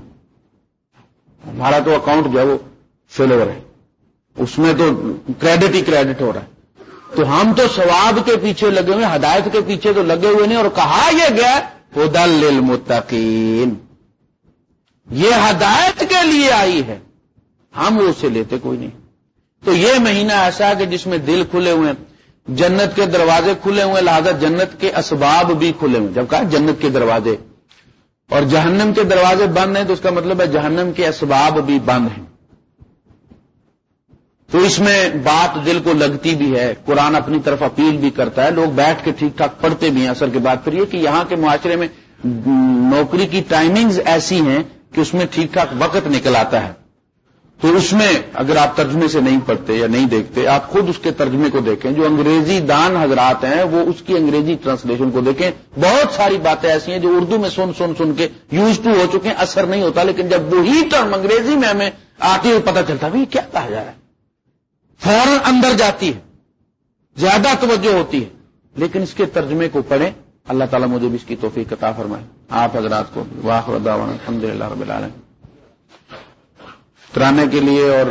ہمارا تو اکاؤنٹ جو ہے وہ فیلور ہے۔ اس میں تو کریڈٹ ہی کریڈٹ ہو رہا ہے۔ تو ہم تو ثواب کے پیچھے لگے ہوئے ہدایت کے پیچھے تو لگے ہوئے نہیں، اور کہا یہ گیا خدا للمتقین یہ ہدایت کے لیے آئی ہے۔ ہم اسے لیتے کوئی نہیں۔ تو یہ مہینہ ایسا ہے کہ جس میں دل کھلے ہوئے ہیں، جنت کے دروازے کھلے ہوئے لہذا جنت کے اسباب بھی کھلے ہوئے جب کہا جنت کے دروازے، اور جہنم کے دروازے بند ہیں، تو اس کا مطلب ہے جہنم کے اسباب بھی بند ہیں۔ تو اس میں بات دل کو لگتی بھی ہے، قرآن اپنی طرف اپیل بھی کرتا ہے، لوگ بیٹھ کے ٹھیک ٹھاک پڑھتے بھی ہیں۔ اصل کے بعد پھر یہ کہ یہاں کے معاشرے میں نوکری کی ٹائمنگز ایسی ہیں کہ اس میں ٹھیک ٹھاک وقت نکل آتا ہے۔ تو اس میں اگر آپ ترجمے سے نہیں پڑھتے یا نہیں دیکھتے، آپ خود اس کے ترجمے کو دیکھیں، جو انگریزی دان حضرات ہیں، وہ اس کی انگریزی ٹرانسلیشن کو دیکھیں۔ بہت ساری باتیں ایسی ہیں جو اردو میں سن سن سن کے یوز ٹو ہو چکے ہیں، اثر نہیں ہوتا، لیکن جب وہی ٹرم انگریزی میں ہمیں آتی ہوئی پتہ چلتا بھائی کیا کہا جا رہا ہے؟ فوراً اندر جاتی ہے۔ زیادہ توجہ ہوتی ہے۔ لیکن اس کے ترجمے کو پڑھیں۔ اللہ تعالیٰ مجھے بھی اس کی توفیق عطا فرمائے۔ آپ حضرات کو واخر الحمد للہ رب العالمین۔ ترانے کے لیے اور